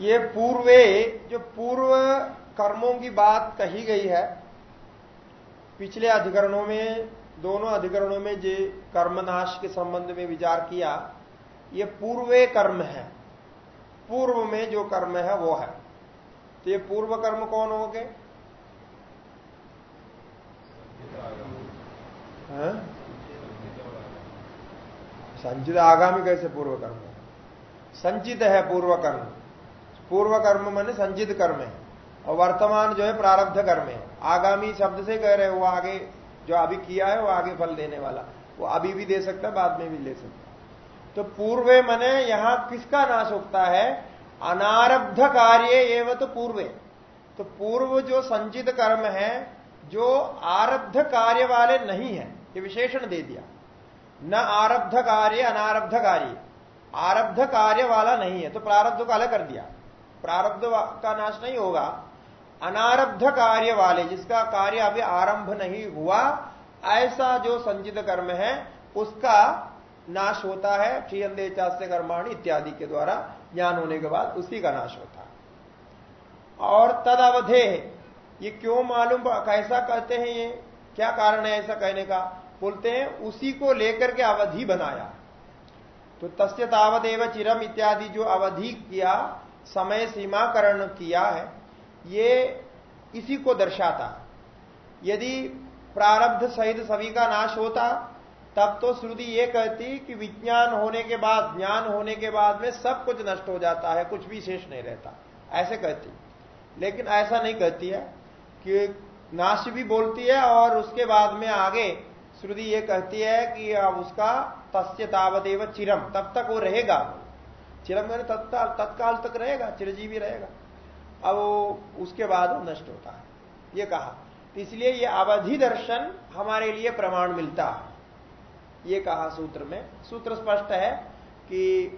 ये पूर्वे, जो पूर्व कर्मों की बात कही गई है, पिछले अधिकरणों में दोनों अधिकरणों में जो कर्मनाश के संबंध में विचार किया, ये पूर्वे कर्म है। पूर्व में जो कर्म है, वो है। तो ये पूर्व कर्म कौन हो? गए संचित आगामी कैसे पूर्व कर्म? है संचित है पूर्व कर्म। पूर्व कर्म मन संचित कर्म है। और वर्तमान जो है प्रारब्ध कर्म है। आगामी शब्द से कह रहे वो आगे जो अभी किया है वो आगे फल देने वाला। वो अभी भी दे सकता है, बाद में भी ले सकता है। तो पूर्वे मने यहाँ किसका नाश होता है? अनारब्ध कार्य एवं तो पूर्वे। तो पूर्व जो संचित कर्म है, जो आरब्ध कार्य वाले नहीं है, ये विशेषण दे दिया। न आरब्ध कार्य, अनारब्ध कार्य। आरब्ध कार्य वाला नहीं है तो प्रारब्ध को अलग कर दिया। प्रारब्ध का नाश नहीं होगा। अनारब्ध कार्य वाले जिसका कार्य अभी आरंभ नहीं हुआ, ऐसा जो संचित कर्म है, उसका नाश होता है क्षीयंदे चास्य कर्माणी इत्यादि के द्वारा ज्ञान होने के बाद उसी का नाश होता है। और तद अवधे ये क्यों मालूम कैसा कहते हैं ये? क्या कारण है ऐसा कहने का? बोलते हैं, उसी को लेकर के अवधि बनाया। तो तस्य तावदेव चिरम इत्यादि जो अवधि किया, समय सीमाकरण किया है ये इसी को दर्शाता। यदि प्रारब्ध सहित सभी का नाश होता, तब तो श्रुति ये कहती कि विज्ञान होने के बाद, ज्ञान होने के बाद में सब कुछ नष्ट हो जाता है, कुछ भी शेष नहीं रहता। ऐसे कहती। लेकिन ऐसा नहीं कहती है कि नाश भी बोलती है और उसके बाद में आगे श्रुति ये कहती है कि अब उसका तस्य तावदेव चिरम, तब तक वो रहेगा। चिरम तत्काल तत्काल तक रहेगा, चिरजीवी रहेगा। अब उसके बाद वो नष्ट होता है। ये कहा। इसलिए ये अवधि दर्शन हमारे लिए प्रमाण मिलता है। ये कहा सूत्र में। सूत्र स्पष्ट है कि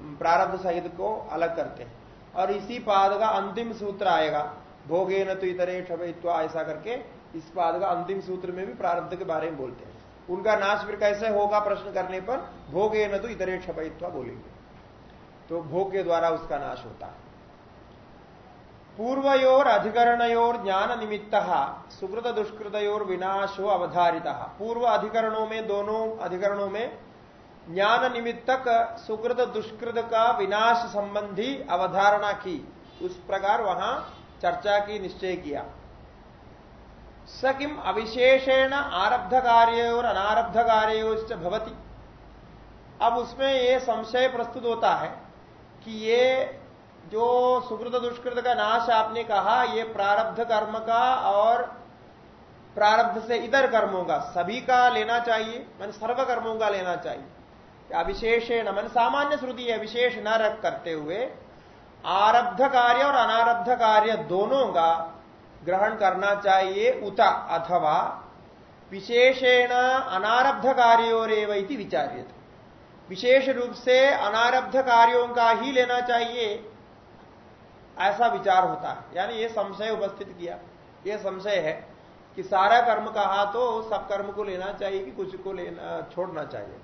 प्रारब्ध सहित को अलग करते हैं। और इसी पाद का अंतिम सूत्र आएगा। भोगे न तो इतरे क्षभित्वा ऐसा करके इस पाद का अंतिम सूत्र में भी प्रारब्ध के बारे में बोलते हैं। उनका नाश फिर कैसे होगा प्रश्न करने पर? भोगे न तो इतरे क्षभित्वा बोलेंगे। तो भोग के द्वारा उसका नाश होता है। पूर्वयोर अधिकरणयोर ज्ञान निमित्त सुकृत दुष्कृतयोर विनाशो अवधारित। पूर्व अधिकरणों में, दोनों अधिकरणों में ज्ञान निमित्तक सुकृत दुष्कृत का विनाश संबंधी अवधारणा की। उस प्रकार वहाँ चर्चा की, निश्चय किया। स किम अविशेषेण आरब्ध कार्य और अनारब्ध कार्य भवती। अब उसमें यह संशय प्रस्तुत होता है कि ये जो सुकृत दुष्कृत का नाश आपने कहा, ये प्रारब्ध कर्म का और प्रारब्ध से इधर कर्मों का, सभी का लेना चाहिए, मन सर्व कर्मों का लेना चाहिए। अविशेषण मन सामान्य श्रुति है, विशेष न रख करते हुए, आरब्ध कार्य और अनारब्ध कार्य दोनों का ग्रहण करना चाहिए, उत अथवा विशेषेण अनारब्ध कार्योरेव विचार्य विशेष रूप से अनारब्ध कार्यों का ही लेना चाहिए ऐसा विचार होता है। यानी ये संशय उपस्थित किया। ये संशय है कि सारा कर्म कहा तो सब कर्म को लेना चाहिए कि कुछ को लेना, छोड़ना चाहिए।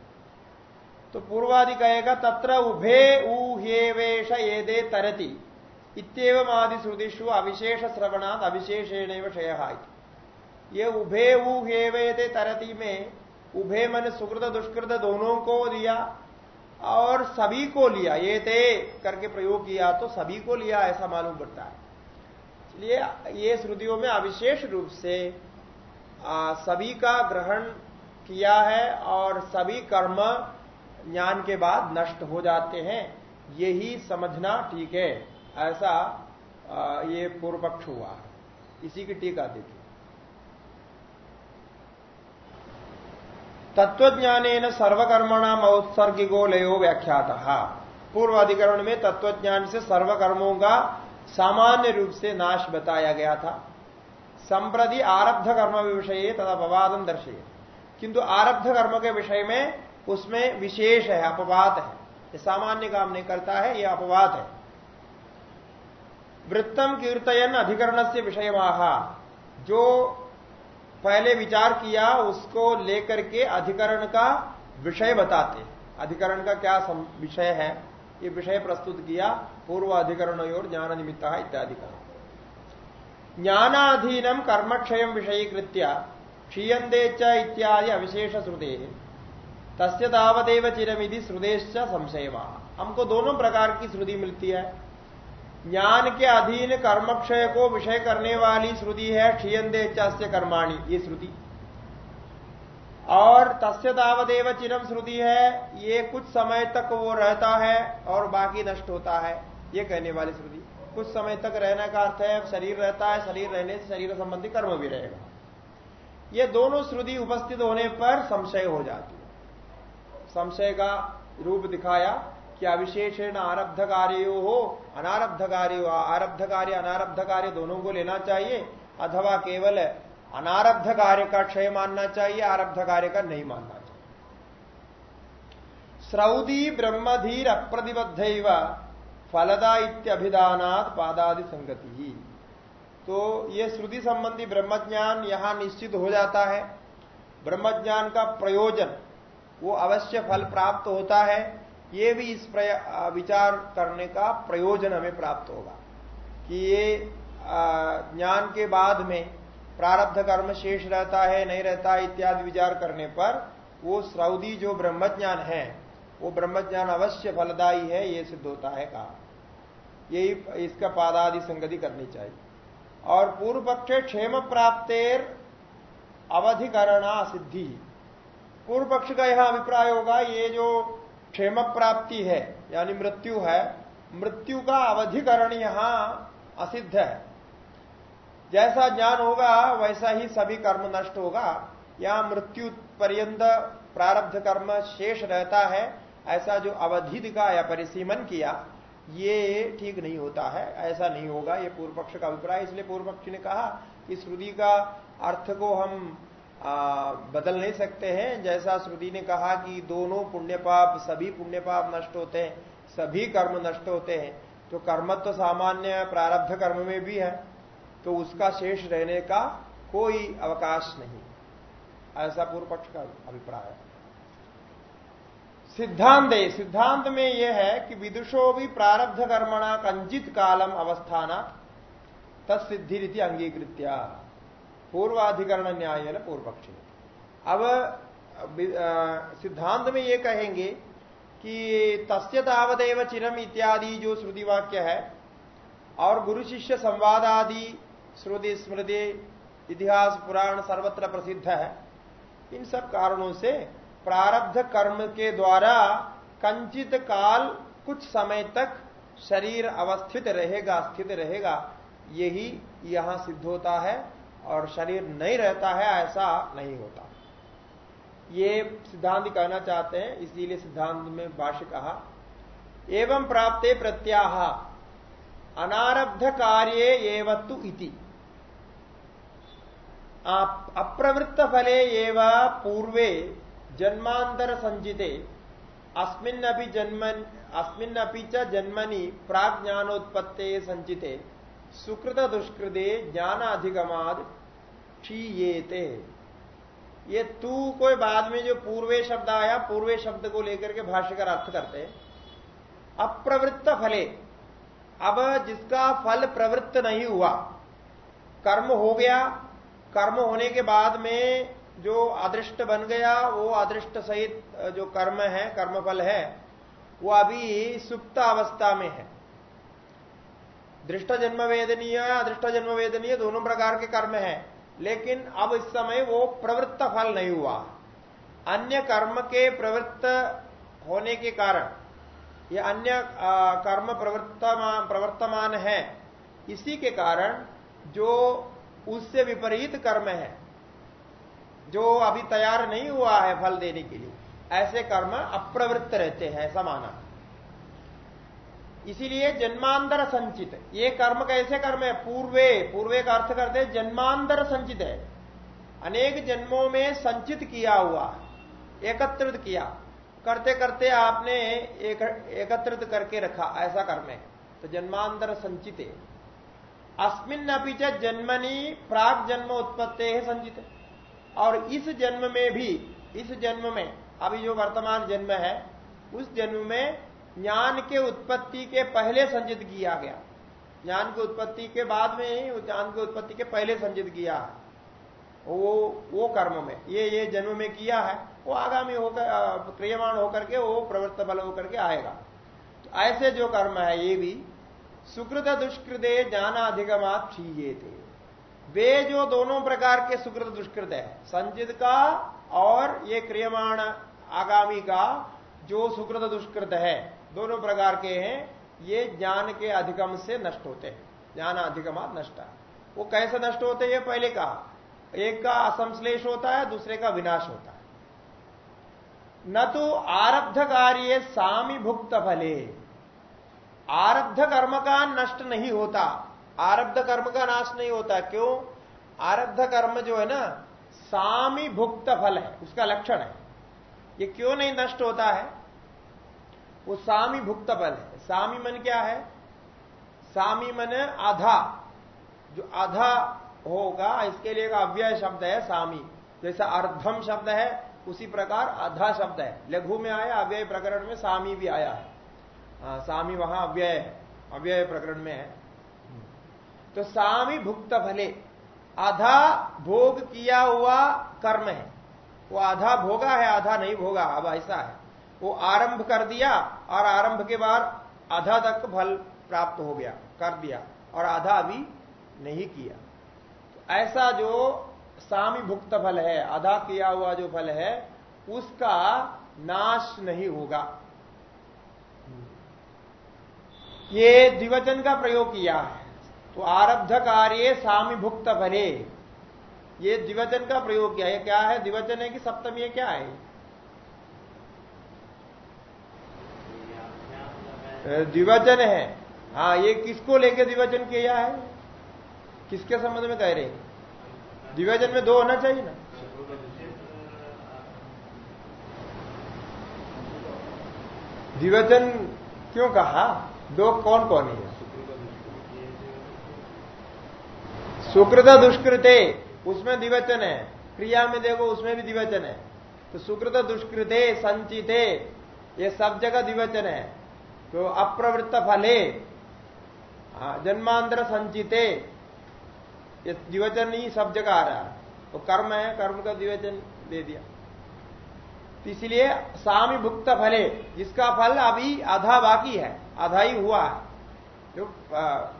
तो पूर्वादि कहेगा, तत्र उभे ऊह्येवेश ये दे तरती। इतव आदि श्रुतिषु अविशेष श्रवणात् अविशेषेण क्षय ये उभे ऊह्येवे तरती में, उभे मन सुकृत दुष्कृत दोनों को दिया और सभी को लिया ये ते करके प्रयोग किया तो सभी को लिया ऐसा मालूम पड़ता है। इसलिए ये श्रुतियों में अविशेष रूप से आ, सभी का ग्रहण किया है और सभी कर्म ज्ञान के बाद नष्ट हो जाते हैं यही समझना ठीक है। ऐसा आ, ये पूर्व पक्ष हुआ। इसी की टीका देखिए। तत्वज्ञान सर्वकर्मणाम औत्सर्गिको लयो व्याख्यात। पूर्व अधिकरण में तत्वज्ञान से सर्वकर्मों का सामान्य रूप से नाश बताया गया था। संप्रति आरब्ध कर्म विषय तथा अपवादम दर्शे किंतु आरब्ध कर्म के विषय में उसमें विशेष है, अपवाद है। सामान्य काम नहीं करता है यह अपवाद है। वृत्तम कीर्तयन अधिकरण से विषय जो पहले विचार किया, उसको लेकर के अधिकरण का विषय बताते। अधिकरण का क्या विषय है? ये विषय प्रस्तुत किया, पूर्व अधिकरण और ज्ञान निमित्त इत्यादि का। ज्ञानाधीनम कर्मक्षय विषय कृत्या क्षीयंदे च इत्यादि अविशेष श्रुते। तस्य तावदेव चिरमिधि श्रुदेश संशय हमको दोनों प्रकार की श्रुति मिलती है। ज्ञान के अधीन कर्मक्षय को विषय करने वाली श्रुति है क्षीयंदे चास्य कर्माणी, ये श्रुति। और तस्य तावदेव चिरम श्रुति है, ये कुछ समय तक वो रहता है और बाकी नष्ट होता है, ये कहने वाली श्रुति। कुछ समय तक रहने का अर्थ है, शरीर रहता है, शरीर रहने से शरीर संबंधी कर्म भी रहेगा। ये दोनों श्रुति उपस्थित होने पर संशय हो जाती है। संशय का रूप दिखाया कि अविशेषण आरब्ध कार्य हो अनारब्ध कार्य आरब्ध कार्य अनारब्ध कार्य दोनों को लेना चाहिए, अथवा केवल अनारब्ध कार्य का क्षय मानना चाहिए आरब्ध कार्य का नहीं मानना चाहिए। श्रौदी ब्रह्मधीर अप्रतिबद्ध फलदा इत्यभिधानात पादादि संगति। तो ये श्रुति संबंधी ब्रह्मज्ञान यहाँ निश्चित हो जाता है। ब्रह्मज्ञान का प्रयोजन, वो अवश्य फल प्राप्त होता है। ये भी इस विचार करने का प्रयोजन हमें प्राप्त होगा कि ये ज्ञान के बाद में प्रारब्ध कर्म शेष रहता है, नहीं रहता इत्यादि विचार करने पर वो श्रौदी जो ब्रह्मज्ञान है, वो ब्रह्मज्ञान अवश्य फलदायी है, ये सिद्ध होता है कहा। यही इसका पादादि संगति करनी चाहिए। और पूर्व पक्ष क्षेम प्राप्तेर अवधिकरणा सिद्धि। पूर्व पक्ष का यह अभिप्राय होगा, ये जो क्षेम प्राप्ति है, यानी मृत्यु है, मृत्यु का अवधिकरण यहाँ असिद्ध है। जैसा ज्ञान होगा, वैसा ही सभी कर्म नष्ट होगा। यहाँ मृत्यु पर्यंत प्रारब्ध कर्म शेष रहता है, ऐसा जो अवधि का दिखाया परिसीमन किया, ये ठीक नहीं होता है, ऐसा नहीं होगा, ये पूर्व पक्ष का अभिप्राय, इसलिए पूर्व पक्ष ने कहा कि श्रुति का अर्थ को हम आ, बदल नहीं सकते हैं। जैसा श्रुति ने कहा कि दोनों पुण्य पाप सभी पुण्य पाप नष्ट होते हैं सभी कर्म नष्ट होते हैं। तो कर्म तो सामान्य प्रारब्ध कर्म में भी है तो उसका शेष रहने का कोई अवकाश नहीं। ऐसा पूर्व पक्ष का अभिप्राय है। सिद्धांत सिद्धांत में यह है कि विदुषो भी प्रारब्ध कर्मणा कंजित कालम अवस्थाना तत्सिद्धि रीति अंगीकृत्या। पूर्वाधिकरण न्याय है ना पूर्व पक्षी अब सिद्धांत में ये कहेंगे कि तस्य तावदेव चिरम इत्यादि जो श्रुति वाक्य है, और गुरु शिष्य संवाद आदि श्रुति, स्मृति, इतिहास, पुराण सर्वत्र प्रसिद्ध है। इन सब कारणों से प्रारब्ध कर्म के द्वारा कंचित काल कुछ समय तक शरीर अवस्थित रहेगा, स्थित रहेगा, यही यहाँ सिद्ध होता है। और शरीर नहीं रहता है, ऐसा नहीं होता। ये सिद्धांत कहना चाहते हैं, इसीलिए सिद्धांत में भाष्य कहा, एवं प्राप्त प्रत्याह, अनारब्ध कार्य एवत्तु इति। अप्रवृत्त फले एवं पूर्वे जन्मांतर संजिते, अस्मिन्नपि जन्मन, अस्मिन्नपि च जन्मनि प्राग ज्ञानोत्पत्ते संचिते सुकृत दुष्कृते ज्ञान अधिगमाद क्षीयेते। ये तू कोई बाद में जो पूर्वे शब्द आया, पूर्वे शब्द को लेकर के भाष्यकर अर्थ करते हैं। अप्रवृत्त फले। अब जिसका फल प्रवृत्त नहीं हुआ, कर्म हो गया, कर्म होने के बाद में जो अदृष्ट बन गया, वो अदृष्ट सहित जो कर्म है, कर्मफल है, वो अभी सुप्त अवस्था में है। दृष्ट जन्म वेदनीय अदृष्ट जन्म वेदनीय दोनों प्रकार के कर्म है। लेकिन अब इस समय वो प्रवृत्त फल नहीं हुआ। अन्य कर्म के प्रवृत्त होने के कारण, ये अन्य कर्म प्रवर्तमान प्रवर्तमान है। इसी के कारण जो उससे विपरीत कर्म है, जो अभी तैयार नहीं हुआ है फल देने के लिए, ऐसे कर्म अप्रवृत्त रहते हैं ऐसा माना इसीलिए जन्मांतर संचित। ये कर्म कैसे कर्म है? पूर्वे। पूर्वे का अर्थ करते जन्मांतर संचित है। अनेक जन्मों में संचित किया हुआ एकत्रित किया। करते करते आपने एक, एकत्रित करके रखा ऐसा कर्म है। तो जन्मांतर संचित है। अस्मिन अपी जन्मनी प्राग जन्म उत्पत्ति है संचित। और इस जन्म में भी इस जन्म में अभी जो वर्तमान जन्म है उस जन्म में ज्ञान के उत्पत्ति के पहले संचित किया गया। ज्ञान की उत्पत्ति के बाद में ही, ज्ञान की उत्पत्ति के पहले संचित किया है। वो वो कर्म में, ये ये जन्म में किया है, वो आगामी होकर क्रियमाण होकर के, वो प्रवृत्त बल होकर के आएगा। तो ऐसे जो कर्म है, ये भी सुकृत दुष्कृदे ज्ञानाधिगमात छीये थे वे जो दोनों प्रकार के सुकृत दुष्कृत है संचित का और ये क्रियमाण आगामी का, जो सुकृत दुष्कृत है दोनों प्रकार के हैं, ये ज्ञान के अधिगम से नष्ट होते हैं। ज्ञान अधिगमा नष्ट। वो कैसे नष्ट होते हैं पहले कहा एक का असंश्लेष होता है, दूसरे का विनाश होता है। न तो आरब्ध कार्य सामी भुक्त फले। आरब्ध कर्म का नष्ट नहीं होता। आरब्ध कर्म का नाश नहीं होता। क्यों? आरब्ध कर्म जो है ना, सामी भुक्त फल है, उसका लक्षण है। ये क्यों नहीं नष्ट होता है? वो सामी भुक्त फल है। सामी मन क्या है? सामी मन आधा। जो आधा होगा इसके लिए एक अव्यय शब्द है सामी। जैसा अर्धम शब्द है उसी प्रकार आधा शब्द है। लघु में आया अव्यय प्रकरण में सामी भी आया है। हाँ, सामी वहाँ अव्यय है अव्यय प्रकरण में है। तो सामी भुक्त भले आधा भोग किया हुआ कर्म है। वो आधा भोगा है आधा नहीं भोगा अब ऐसा है। वो आरंभ कर दिया और आरंभ के बाद आधा तक फल प्राप्त हो गया, कर दिया और आधा अभी नहीं किया। तो ऐसा जो सामी भुक्त फल है, आधा किया हुआ जो फल है, उसका नाश नहीं होगा। ये द्विवचन का प्रयोग किया है। तो आरब्ध कार्य सामी भुक्त फले। ये द्विवचन का प्रयोग किया। है क्या है? द्विवचन है कि सप्तमी क्या है? द्विवचन है। हाँ ये किसको लेके द्विवचन किया है? किसके संबंध में कह रहे हैं? द्विवचन में दो होना चाहिए ना। द्विवचन क्यों कहा? दो कौन कौन है? सुकृत दुष्कृते, उसमें दिवचन है। क्रिया में देखो, उसमें भी दिवचन है। तो सुकृत दुष्कृते, संचिते, ये सब जगह दिवचन है। तो अप्रवृत्त फले। जन्मांतर संचिते। ये दिवचन ही सब जगह आ रहा है। तो कर्म है, कर्म का दिवचन दे दिया। तो इसलिए सामी भुक्त फले, जिसका फल अभी आधा बाकी है, आधा ही हुआ है। जो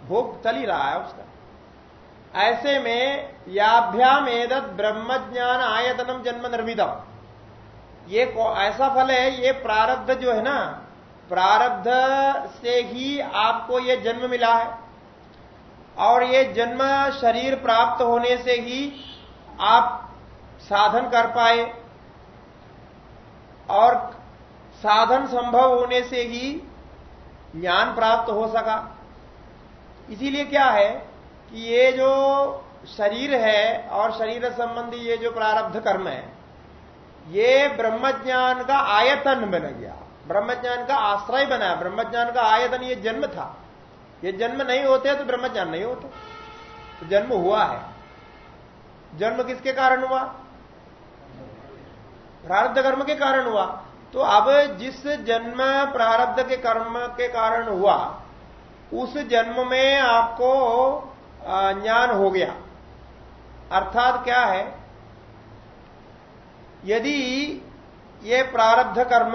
भोग चल ही रहा है उसका। ऐसे में याभ्याम एदत ब्रह्म ज्ञान आयतनम जन्म निर्मितम। ये ऐसा फल है, ये प्रारब्ध जो है ना प्रारब्ध से ही आपको ये जन्म मिला है। और ये जन्म शरीर प्राप्त होने से ही आप साधन कर पाए। और साधन संभव होने से ही ज्ञान प्राप्त हो सका। इसीलिए क्या है कि ये जो शरीर है और शरीर संबंधी ये जो प्रारब्ध कर्म है, ये ब्रह्मज्ञान का आयतन बन गया। ब्रह्मज्ञान का आश्रय बना ब्रह्मज्ञान का आयतन ये जन्म था। ये जन्म नहीं होते तो ब्रह्मज्ञान नहीं होते। तो जन्म हुआ है। जन्म किसके कारण हुआ? प्रारब्ध कर्म के कारण हुआ। तो अब जिस जन्म प्रारब्ध के कर्म के कारण हुआ, उस जन्म में आपको ज्ञान हो गया। अर्थात क्या है? यदि ये प्रारब्ध कर्म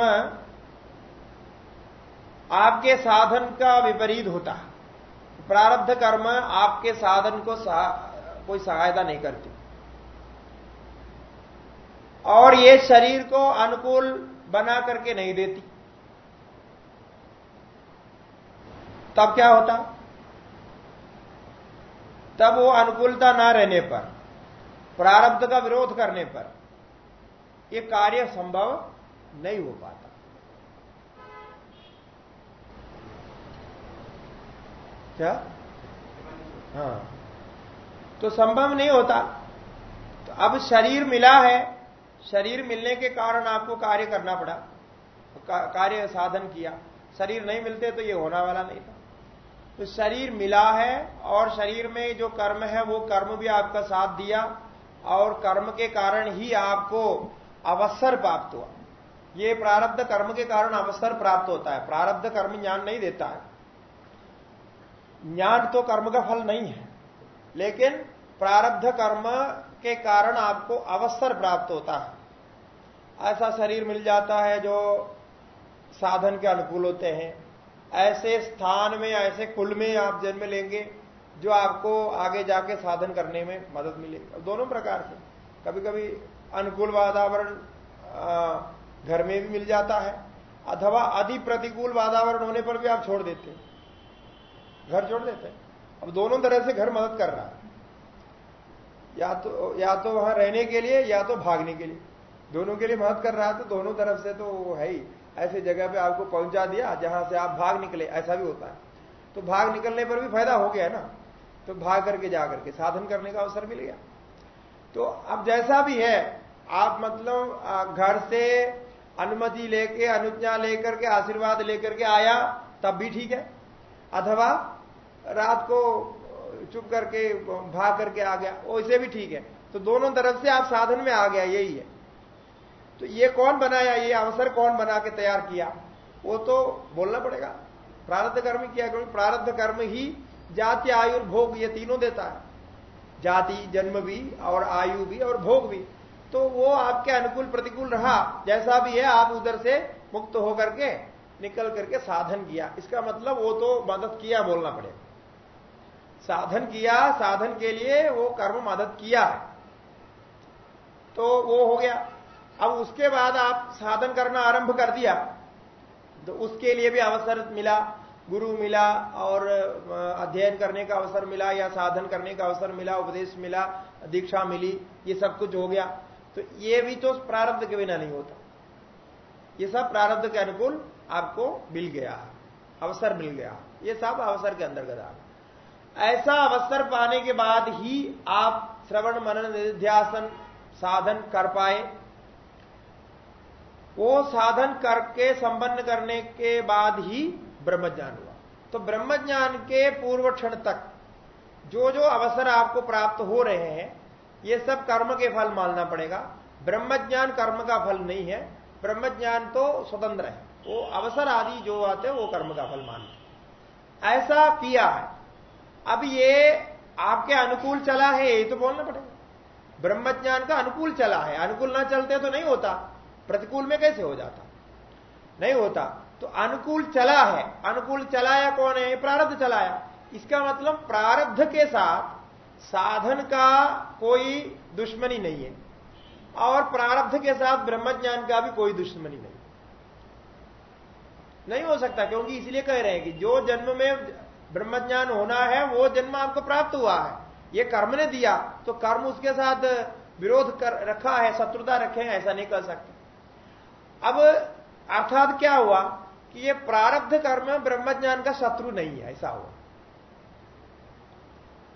आपके साधन का विपरीत होता है। प्रारब्ध कर्म आपके साधन को सा, कोई सहायता नहीं करती। और ये शरीर को अनुकूल बना करके नहीं देती। तब क्या होता? तब वो अनुकूलता ना रहने पर प्रारब्ध का विरोध करने पर ये कार्य संभव नहीं हो पाता। क्या? हाँ। तो संभव नहीं होता। तो अब शरीर मिला है। शरीर मिलने के कारण आपको कार्य करना पड़ा। कार्य साधन किया। शरीर नहीं मिलते तो ये होना वाला नहीं था। तो शरीर मिला है और शरीर में जो कर्म है, वो कर्म भी आपका साथ दिया और कर्म के कारण ही आपको अवसर प्राप्त हुआ। ये प्रारब्ध कर्म के कारण अवसर प्राप्त होता है। प्रारब्ध कर्म ज्ञान नहीं देता है। ज्ञान तो कर्म का फल नहीं है, लेकिन प्रारब्ध कर्म के कारण आपको अवसर प्राप्त होता है। ऐसा शरीर मिल जाता है जो साधन के अनुकूल होते हैं। ऐसे स्थान में, ऐसे कुल में आप जन्म लेंगे, जो आपको आगे जाके साधन करने में मदद मिलेगी। दोनों प्रकार से। कभी कभी अनुकूल वातावरण घर में भी मिल जाता है, अथवा अधि प्रतिकूल वातावरण होने पर भी आप छोड़ देते घर छोड़ देते हैं। अब दोनों तरह से घर मदद कर रहा है। या तो या तो वहाँ रहने के लिए, या तो भागने के लिए। दोनों के लिए मदद कर रहा है तो दोनों तरफ़ से तो है ही। ऐसी जगह पे आपको पहुँचा दिया, जहाँ से आप भाग निकले, ऐसा भी होता है। तो भाग निकलने पर भी फ़ायदा हो गया ना। तो भाग करके जा करके, साधन करने का अवसर मिल गया। तो अब जैसा भी है, आप मतलब घर से अनुमति लेके, अनुज्ञा लेकर के, आशीर्वाद लेकर के आया, तब भी ठीक है। अथवा रात को चुप करके, भाग करके आ गया। वैसे भी ठीक है। तो दोनों तरफ़ से आप साधन में आ गया, यही है। तो ये कौन बनाया, ये अवसर कौन बना के तैयार किया? वो तो बोलना पड़ेगा। प्रारब्ध कर्म किया, क्योंकि प्रारब्ध कर्म ही जाति, आयु और भोग, ये तीनों देता है। जाति, जन्म भी, और आयु भी, और भोग भी। तो वो आपके अनुकूल, प्रतिकूल रहा। जैसा भी है, आप उधर से मुक्त होकर के, निकल करके साधन किया। इसका मतलब वो तो मदद किया, बोलना पड़ेगा। साधन किया, साधन के लिए वो कर्म मदद किया है। तो वो हो गया। अब उसके बाद आप साधन करना आरंभ कर दिया। तो उसके लिए भी अवसर मिला, गुरु मिला और अध्ययन करने का अवसर मिला या साधन करने का अवसर मिला, उपदेश मिला, दीक्षा मिली, ये सब कुछ हो गया। तो ये भी तो प्रारब्ध के बिना नहीं होता। ये सब प्रारब्ध के अनुकूल आपको मिल गया, अवसर मिल गया। ये सब अवसर के अंतर्गत आ ऐसा अवसर पाने के बाद ही आप श्रवण, मनन, निध्यासन साधन कर पाए। वो साधन करके संपन्न करने के बाद ही ब्रह्मज्ञान हुआ। तो ब्रह्मज्ञान के पूर्व क्षण तक जो जो अवसर आपको प्राप्त हो रहे हैं, ये सब कर्म के फल मानना पड़ेगा। ब्रह्मज्ञान कर्म का फल नहीं है। ब्रह्मज्ञान तो स्वतंत्र है। वो अवसर आदि जो आते हैं, वो कर्म का फल मानते ऐसा किया है। अब ये आपके अनुकूल चला है ये तो बोलना पड़ेगा। ब्रह्मज्ञान का अनुकूल चला है, अनुकूल ना चलते तो नहीं होता। प्रतिकूल में कैसे हो जाता? नहीं होता। तो अनुकूल चला है। अनुकूल चलाया कौन है? प्रारब्ध चलाया। इसका मतलब प्रारब्ध के साथ साधन का कोई दुश्मनी नहीं है। और प्रारब्ध के साथ ब्रह्मज्ञान का भी कोई दुश्मनी नहीं नहीं हो सकता, क्योंकि इसलिए कह रहे हैं कि जो जन्म में ब्रह्मज्ञान होना है, वो जन्म आपको प्राप्त हुआ है। ये कर्म ने दिया तो कर्म उसके साथ विरोध कर रखा है, शत्रुता रखे हैं, ऐसा नहीं कर सकते। अब अर्थात क्या हुआ कि ये प्रारब्ध कर्म ब्रह्मज्ञान का शत्रु नहीं है, ऐसा हुआ।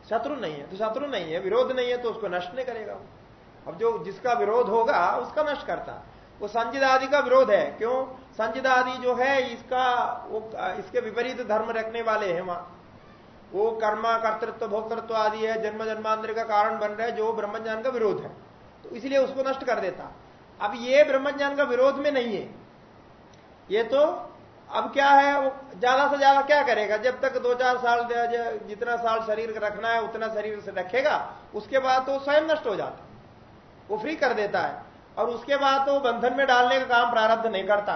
शत्रु नहीं है तो शत्रु नहीं है, विरोध नहीं है तो उसको नष्ट नहीं करेगा वो। अब जो जिसका विरोध होगा, उसका नष्ट करता वो संजिद आदि का विरोध है, क्यों? संजिद आदि जो है, इसका, वो, इसके विपरीत धर्म रखने वाले हैं वहाँ। वो कर्मा, कर्तृत्व, भोक्तृत्व आदि है, जन्म, जन्मांतर का कारण बन रहा है, जो ब्रह्मज्ञान का विरोध है। तो इसलिए उसको नष्ट कर देता। अब ये ब्रह्मज्ञान का विरोध में नहीं है। ये तो अब क्या है, वो ज़्यादा से ज़्यादा क्या करेगा? जब तक दो चार साल जितना साल शरीर रखना है, उतना शरीर से रखेगा, उसके बाद तो स्वयं नष्ट हो जाता वो फ्री कर देता है। और उसके बाद तो बंधन में डालने का काम प्रारब्ध नहीं करता।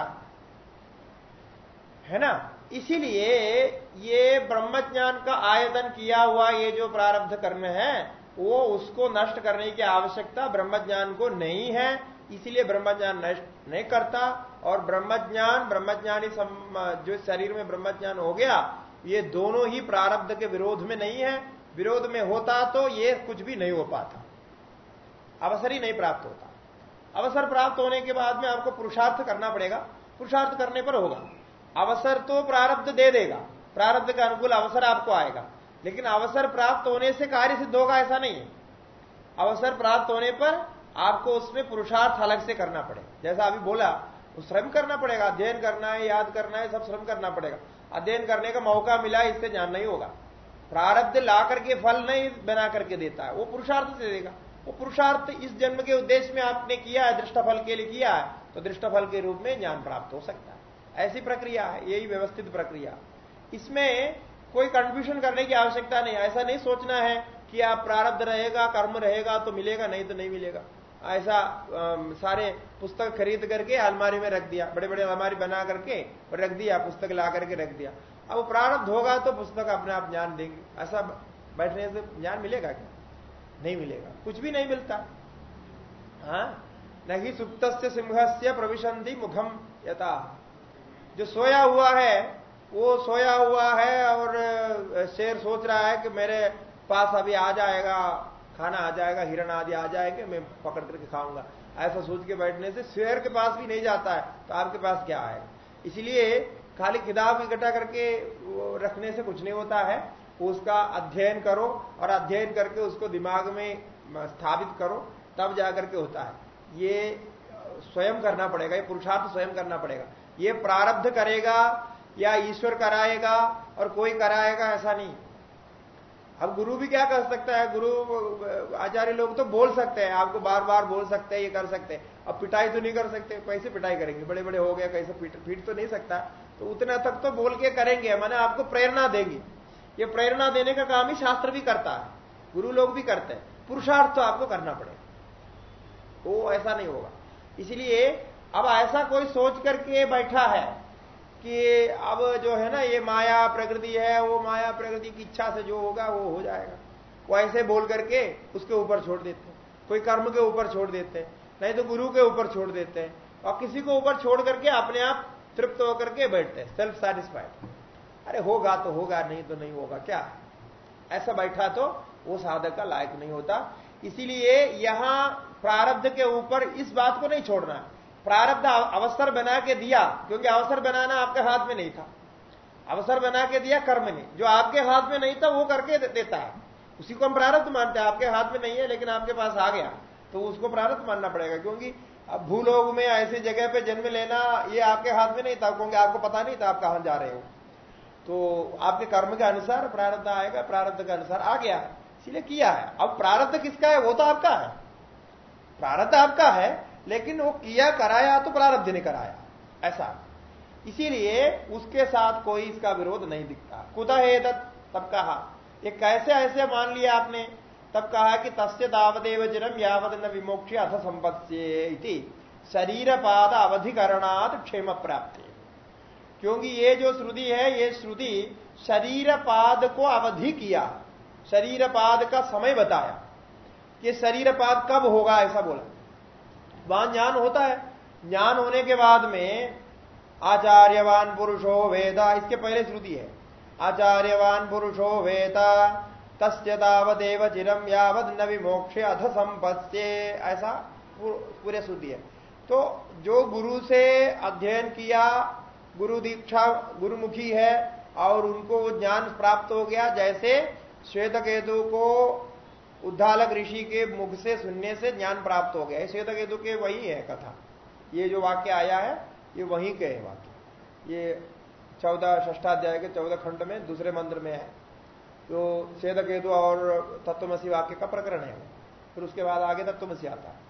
ना? इसीलिए ये ब्रह्मज्ञान का आयतन किया हुआ ये जो प्रारब्ध कर्म है, वो उसको नष्ट करने की आवश्यकता ब्रह्मज्ञान को नहीं है। इसीलिए ब्रह्मज्ञान नष्ट नहीं करता। और ब्रह्मज्ञान, ब्रह्मज्ञानी जो शरीर में ब्रह्मज्ञान हो गया, ये दोनों ही प्रारब्ध के विरोध में नहीं है। विरोध में होता तो ये कुछ भी नहीं हो पाता। अवसर ही नहीं प्राप्त होता। अवसर प्राप्त होने के बाद में आपको पुरुषार्थ करना पड़ेगा। पुरुषार्थ करने पर होगा। अवसर तो प्रारब्ध दे देगा। प्रारब्ध का अनुकूल अवसर आपको आएगा। लेकिन अवसर प्राप्त होने से कार्य सिद्ध होगा, ऐसा नहीं है। अवसर प्राप्त होने पर आपको उसमें पुरुषार्थ अलग से करना पड़ेगा। जैसा अभी बोला श्रम करना पड़ेगा, अध्ययन करना है, याद करना है, सब श्रम करना पड़ेगा। अध्ययन करने का मौका मिला, इससे ज्ञान नहीं होगा। प्रारब्ध ला करके फल नहीं बना करके देता है, वो पुरुषार्थ से देगा। वो पुरुषार्थ इस जन्म के उद्देश्य में आपने किया है, दृष्टफल के लिए किया है तो दृष्टफल के रूप में ज्ञान प्राप्त हो सकता है। ऐसी प्रक्रिया है, यही व्यवस्थित प्रक्रिया। इसमें कोई कंट्रीब्यूशन करने की आवश्यकता नहीं, ऐसा नहीं सोचना है कि आप प्रारब्ध रहेगा, कर्म रहेगा तो मिलेगा, नहीं तो नहीं मिलेगा। ऐसा सारे पुस्तक खरीद करके अलमारी में रख दिया बड़े बड़े अलमारी बना करके रख दिया, पुस्तक ला करके रख दिया। अब प्रारब्ध होगा तो पुस्तक अपने आप ज्ञान देंगे। ऐसा बैठने से ज्ञान मिलेगा क्या? नहीं मिलेगा। कुछ भी नहीं मिलता। हाँ? नहीं सुप्त सिंह से प्रविशंति मुखम यथा। जो सोया हुआ है, वो सोया हुआ है और शेर सोच रहा है कि मेरे पास अभी आ जाएगा, खाना आ जाएगा, हिरण आदि आ जाएँगे, मैं पकड़ करके खाऊँगा। ऐसा सोच के बैठने से शेर के पास भी नहीं जाता है तो आपके पास क्या आएगा इसलिए खाली किताब इकट्ठा करके रखने से कुछ नहीं होता है। उसका अध्ययन करो और अध्ययन करके उसको दिमाग में स्थापित करो, तब जाकर के होता है। ये स्वयं करना पड़ेगा, ये पुरुषार्थ स्वयं करना पड़ेगा। ये प्रारब्ध करेगा या ईश्वर कराएगा और कोई कराएगा, ऐसा नहीं। अब गुरु भी क्या कर सकता है? गुरु, आचार्य लोग तो बोल सकते हैं, आपको बार बार बोल सकते हैं, ये कर सकते हैं। अब पिटाई तो नहीं कर सकते, कैसे पिटाई करेंगे? बड़े बड़े हो गए, कैसे पीट पीट तो नहीं सकता। तो उतना तक तो बोल के करेंगे, मैंने आपको प्रेरणा देंगे। ये प्रेरणा देने का काम ही शास्त्र भी करता है, गुरु लोग भी करते हैं। पुरुषार्थ तो आपको करना पड़ेगा। वो ऐसा नहीं होगा। इसलिए अब ऐसा कोई सोच करके बैठा है कि अब जो है ना, ये माया प्रकृति है, वो माया प्रकृति की इच्छा से जो होगा वो हो जाएगा। वो ऐसे बोल करके उसके ऊपर छोड़ देते हैं। कोई कर्म के ऊपर छोड़ देते हैं, नहीं तो गुरु के ऊपर छोड़ देते हैं। और किसी को ऊपर छोड़ करके अपने आप तृप्त होकर के बैठते हैं सेल्फ सेटिस्फाइड अरे होगा तो होगा, नहीं तो नहीं होगा, क्या? ऐसा बैठा तो वो साधक का लायक नहीं होता। इसीलिए यहाँ प्रारब्ध के ऊपर इस बात को नहीं छोड़ना है। प्रारब्ध अवसर बना के दिया, क्योंकि अवसर बनाना आपके हाथ में नहीं था। अवसर बना के दिया कर्म ने। जो आपके हाथ में नहीं था, वो करके देता है। उसी को हम प्रारब्ध मानते हैं। आपके हाथ में नहीं है, लेकिन आपके पास आ गया। तो उसको प्रारब्ध मानना पड़ेगा, क्योंकि अब भूलोग में ऐसी जगह पे जन्म लेना, ये आपके हाथ में नहीं था, क्योंकि आपको पता नहीं था आप कहाँ जा रहे हो। तो आपके कर्म के अनुसार प्रारब्ध आएगा, प्रारब्ध के अनुसार आ गया। इसलिए किया है। अब प्रारब्ध किसका है? वो तो आपका है। प्रारब्ध आपका है लेकिन वो किया कराया तो प्रारब्ध ने कराया। ऐसा। इसीलिए उसके साथ कोई इसका विरोध नहीं दिखता। कुतः है तब कहा। ये कैसे ऐसे मान लिया आपने? तब कहा कि तस्य दावदेव जनम यावद न विमोक्ष अथ संपत्ति शरीर पाद अवधिकरणात क्षेम प्राप्ति। क्योंकि ये जो श्रुति है, ये श्रुति शरीर पाद को अवधि किया। शरीर पाद का समय बताया। कि शरीर पाद कब होगा ऐसा बोला। वहाँ ज्ञान होता है। ज्ञान होने के बाद में आचार्यवान पुरुषो वेदा, इसके पहले श्रुति है। आचार्यवान पुरुषो वेदा, तस्य तावदेव चिरम यावद न विमोक्ष अध संपत्स्य ऐसा पूरे श्रुति है। तो जो गुरु से अध्ययन किया, गुरु दीक्षा, गुरुमुखी है, और उनको ज्ञान प्राप्त हो गया, जैसे श्वेत केतु को उद्धालक ऋषि के मुख से सुनने से ज्ञान प्राप्त हो गया। श्वेत केतु के वही है कथा। ये जो वाक्य आया है, ये वही के है वाक्य। ये चौदह ष्ठाध्याय के चौदह खंड में दूसरे मंत्र में है। तो श्वेत केतु और तत्वमसी वाक्य का प्रकरण है। फिर उसके बाद आगे तत्वमसी आता है।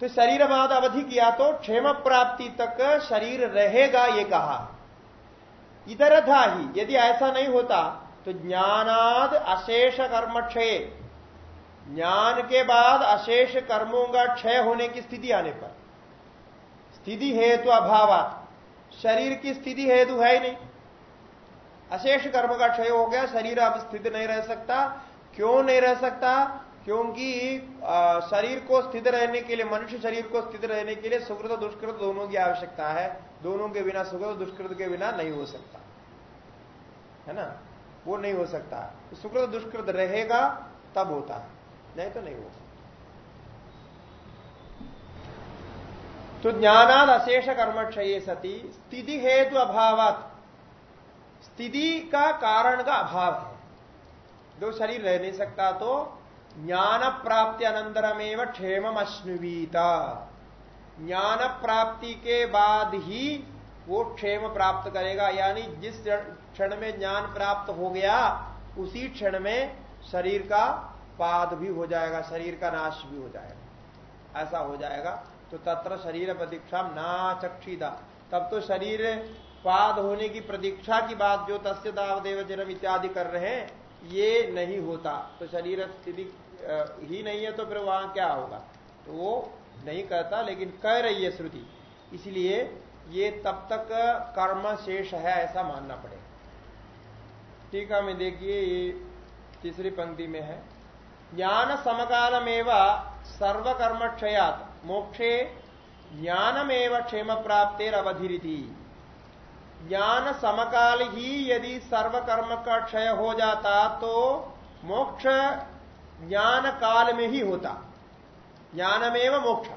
तो शरीर बाद अवधि किया तो क्षेम प्राप्ति तक शरीर रहेगा ये कहा। इधर था ही, यदि ऐसा नहीं होता तो ज्ञानाद अशेष कर्म क्षय। ज्ञान के बाद अशेष कर्मों का क्षय होने की स्थिति आने पर। स्थिति हेतु अभाव शरीर की स्थिति हेतु है ही नहीं। अशेष कर्म का क्षय हो गया, शरीर अब स्थित नहीं रह सकता। क्यों नहीं रह सकता? क्योंकि शरीर को स्थित रहने के लिए, मनुष्य शरीर को स्थित रहने के लिए सुकृत दुष्कृत दोनों की आवश्यकता है। दोनों के बिना सुकृत दुष्कृत के बिना नहीं हो सकता। है ना? वो नहीं हो सकता। सुकृत दुष्कृत रहेगा, तब होता है। नहीं तो नहीं होगा तो ज्ञानाद अशेष कर्म क्षय सती, स्थिति हेतु अभाव स्थिति का कारण का अभाव है। जो शरीर रह नहीं सकता तो ज्ञान प्राप्ति अनंतरमेव क्षेम अश्नुवीता ज्ञान प्राप्ति के बाद ही वो क्षेम प्राप्त करेगा, यानी जिस क्षण में ज्ञान प्राप्त हो गया, उसी क्षण में शरीर का पाद भी हो जाएगा, शरीर का नाश भी हो जाएगा। ऐसा हो जाएगा। तो तत्र शरीर प्रतीक्षा ना चक्षिदा तब तो शरीर पाद होने की प्रतीक्षा की बात जो तस्य दावदेव जन्म इत्यादि कर रहे हैं, ये नहीं होता। तो शरीर स्थिति ही नहीं है तो फिर वहाँ क्या होगा? तो वो नहीं कहता लेकिन कह रही है श्रुति। इसलिए ये तब तक कर्म शेष है, ऐसा मानना पड़ेगा। टीका में देखिए ये तीसरी पंक्ति में है। ज्ञान समकालमेव सर्वकर्म क्षयात मोक्षे ज्ञानमेव क्षेम प्राप्तेर अवधिरिति ज्ञान समकाल ही यदि सर्वकर्म का क्षय हो जाता तो मोक्ष ज्ञान काल में ही होता। ज्ञानमेव मोक्ष,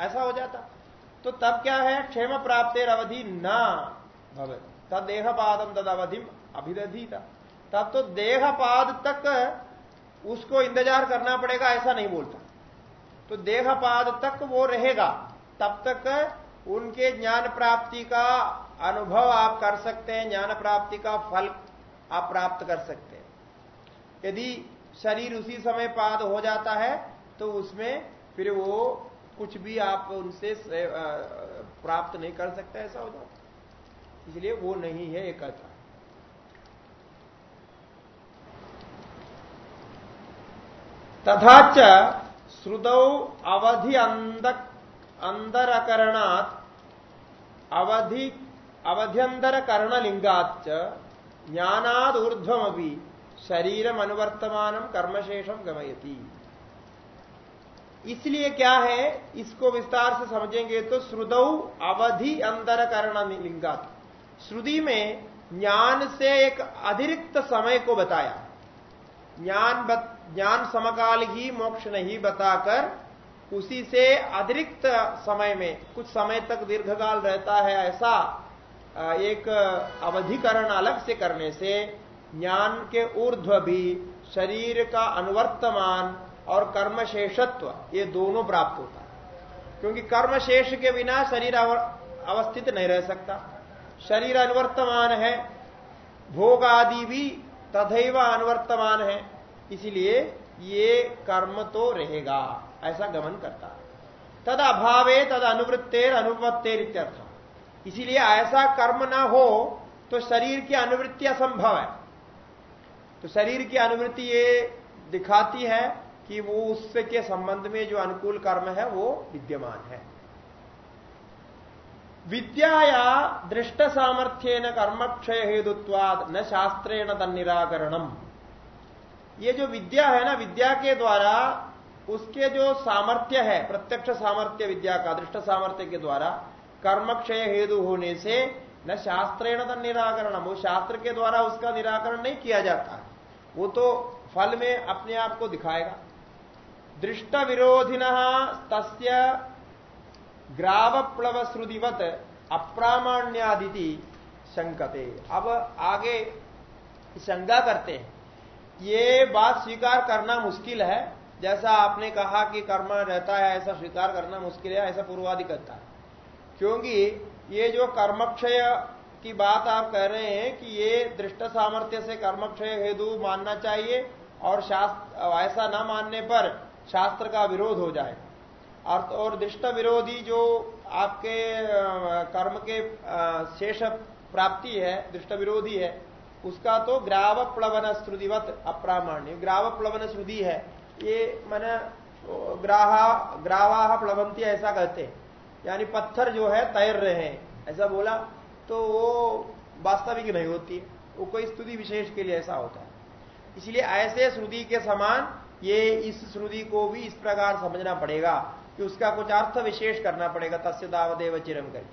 ऐसा हो जाता। तो तब क्या है? क्षेम प्राप्तेर अवधि न। भवे। तद देहपादम तद अवधि अभिदधी तब तो देहपाद तक उसको इंतज़ार करना पड़ेगा ऐसा नहीं बोलता। तो देहपाद तक वो रहेगा तब तक उनके ज्ञान प्राप्ति का अनुभव आप कर सकते हैं ज्ञान प्राप्ति का फल आप प्राप्त कर सकते हैं। यदि शरीर उसी समय पाद हो जाता है तो उसमें फिर वो कुछ भी आप उनसे प्राप्त नहीं कर सकते, ऐसा हो जाता इसलिए वो नहीं है एक अर्थ। तथा श्रुतौ अवधि अंदरकरणात् अवधि अवध्यंतर करणलिंगाच ज्ञानाद ऊर्ध्वमपि शरीरम अनुवर्तमान कर्मशेषम गमयती। इसलिए क्या है? इसको विस्तार से समझेंगे तो श्रुदौ अवधि अंतर करण लिंगात। श्रुति में ज्ञान से एक अतिरिक्त समय को बताया। ज्ञान बत, ज्ञान समकाल ही मोक्ष नहीं बताकर उसी से अतिरिक्त समय में कुछ समय तक दीर्घकाल रहता है ऐसा एक अवधिकरण अलग से करने से ज्ञान के ऊर्ध्व भी शरीर का अनुवर्तमान और कर्मशेषत्व, ये दोनों प्राप्त होता है। क्योंकि कर्मशेष के बिना शरीर अवस्थित नहीं रह सकता। शरीर अनुवर्तमान है, भोग आदि भी तथैव अनुवर्तमान है, इसलिए ये कर्म तो रहेगा, ऐसा गमन करता है। तद अभावे, तद अनुवृत्तेर, अनुपत्तेर इत्यर्थ इसीलिए ऐसा कर्म ना हो तो शरीर की अनुवृत्ति असंभव है। तो शरीर की अनुवृत्ति ये दिखाती है कि वो उससे के संबंध में जो अनुकूल कर्म है, वो विद्यमान है। विद्या या दृष्ट सामर्थ्य न कर्मक्षय हेतुत्वाद, न शास्त्रेण तन निराकरणम ये जो विद्या है ना, विद्या के द्वारा उसके जो सामर्थ्य है, प्रत्यक्ष सामर्थ्य विद्या का, दृष्ट सामर्थ्य के द्वारा, कर्मक्षय हेतु होने से न शास्त्रेण तन निराकरण वो शास्त्र के द्वारा उसका निराकरण नहीं किया जाता। वो तो फल में अपने आप को दिखाएगा। दृष्ट विरोधिन तस्य ग्रावप्लव श्रुतिवत अप्रामाण्यादिति शंकते अब आगे शंका करते हैं। ये बात स्वीकार करना मुश्किल है। जैसा आपने कहा कि कर्म रहता है, ऐसा स्वीकार करना मुश्किल है, ऐसा पूर्वादि करता है। क्योंकि ये जो कर्मक्षय की बात आप कह रहे हैं कि ये दृष्ट सामर्थ्य से कर्मक्षय हेतु मानना चाहिए और शास्त्र, ऐसा न मानने पर शास्त्र का विरोध हो जाए। अर्थ और दृष्ट विरोधी जो आपके कर्म के शेष प्राप्ति है दृष्ट विरोधी है, उसका तो ग्राव प्लवन श्रुतिवत अप्रामाण्य। ग्राव प्लवन श्रुति है, ये मैंने ग्राहा, ग्रावाह प्लवंती ऐसा कहते हैं। यानी पत्थर जो है, तैर रहे हैं। ऐसा बोला तो वो वास्तविक नहीं होती। वो कोई स्तुति विशेष के लिए ऐसा होता है। इसलिए ऐसे श्रुति के समान ये इस श्रुति को भी इस प्रकार समझना पड़ेगा कि उसका कुछ अर्थ विशेष करना पड़ेगा, तस्य दावदेव चिरम कर।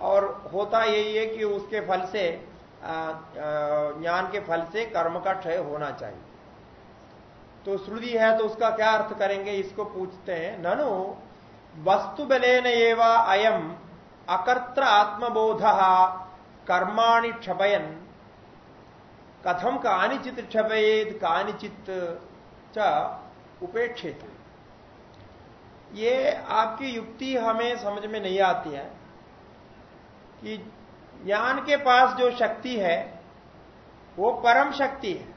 और होता यही है कि उसके फल से ज्ञान के फल से कर्म का क्षय होना चाहिए। तो श्रुति है तो उसका क्या अर्थ करेंगे, इसको पूछते हैं। ननु, वस्तु बलेन एवं अयम अकर्त्र आत्मबोध कर्माणि क्षपयन। कथम कानिचित क्षपेद कानिचित उपेक्षित ये आपकी युक्ति हमें समझ में नहीं आती है कि ज्ञान के पास जो शक्ति है, वो परम शक्ति है।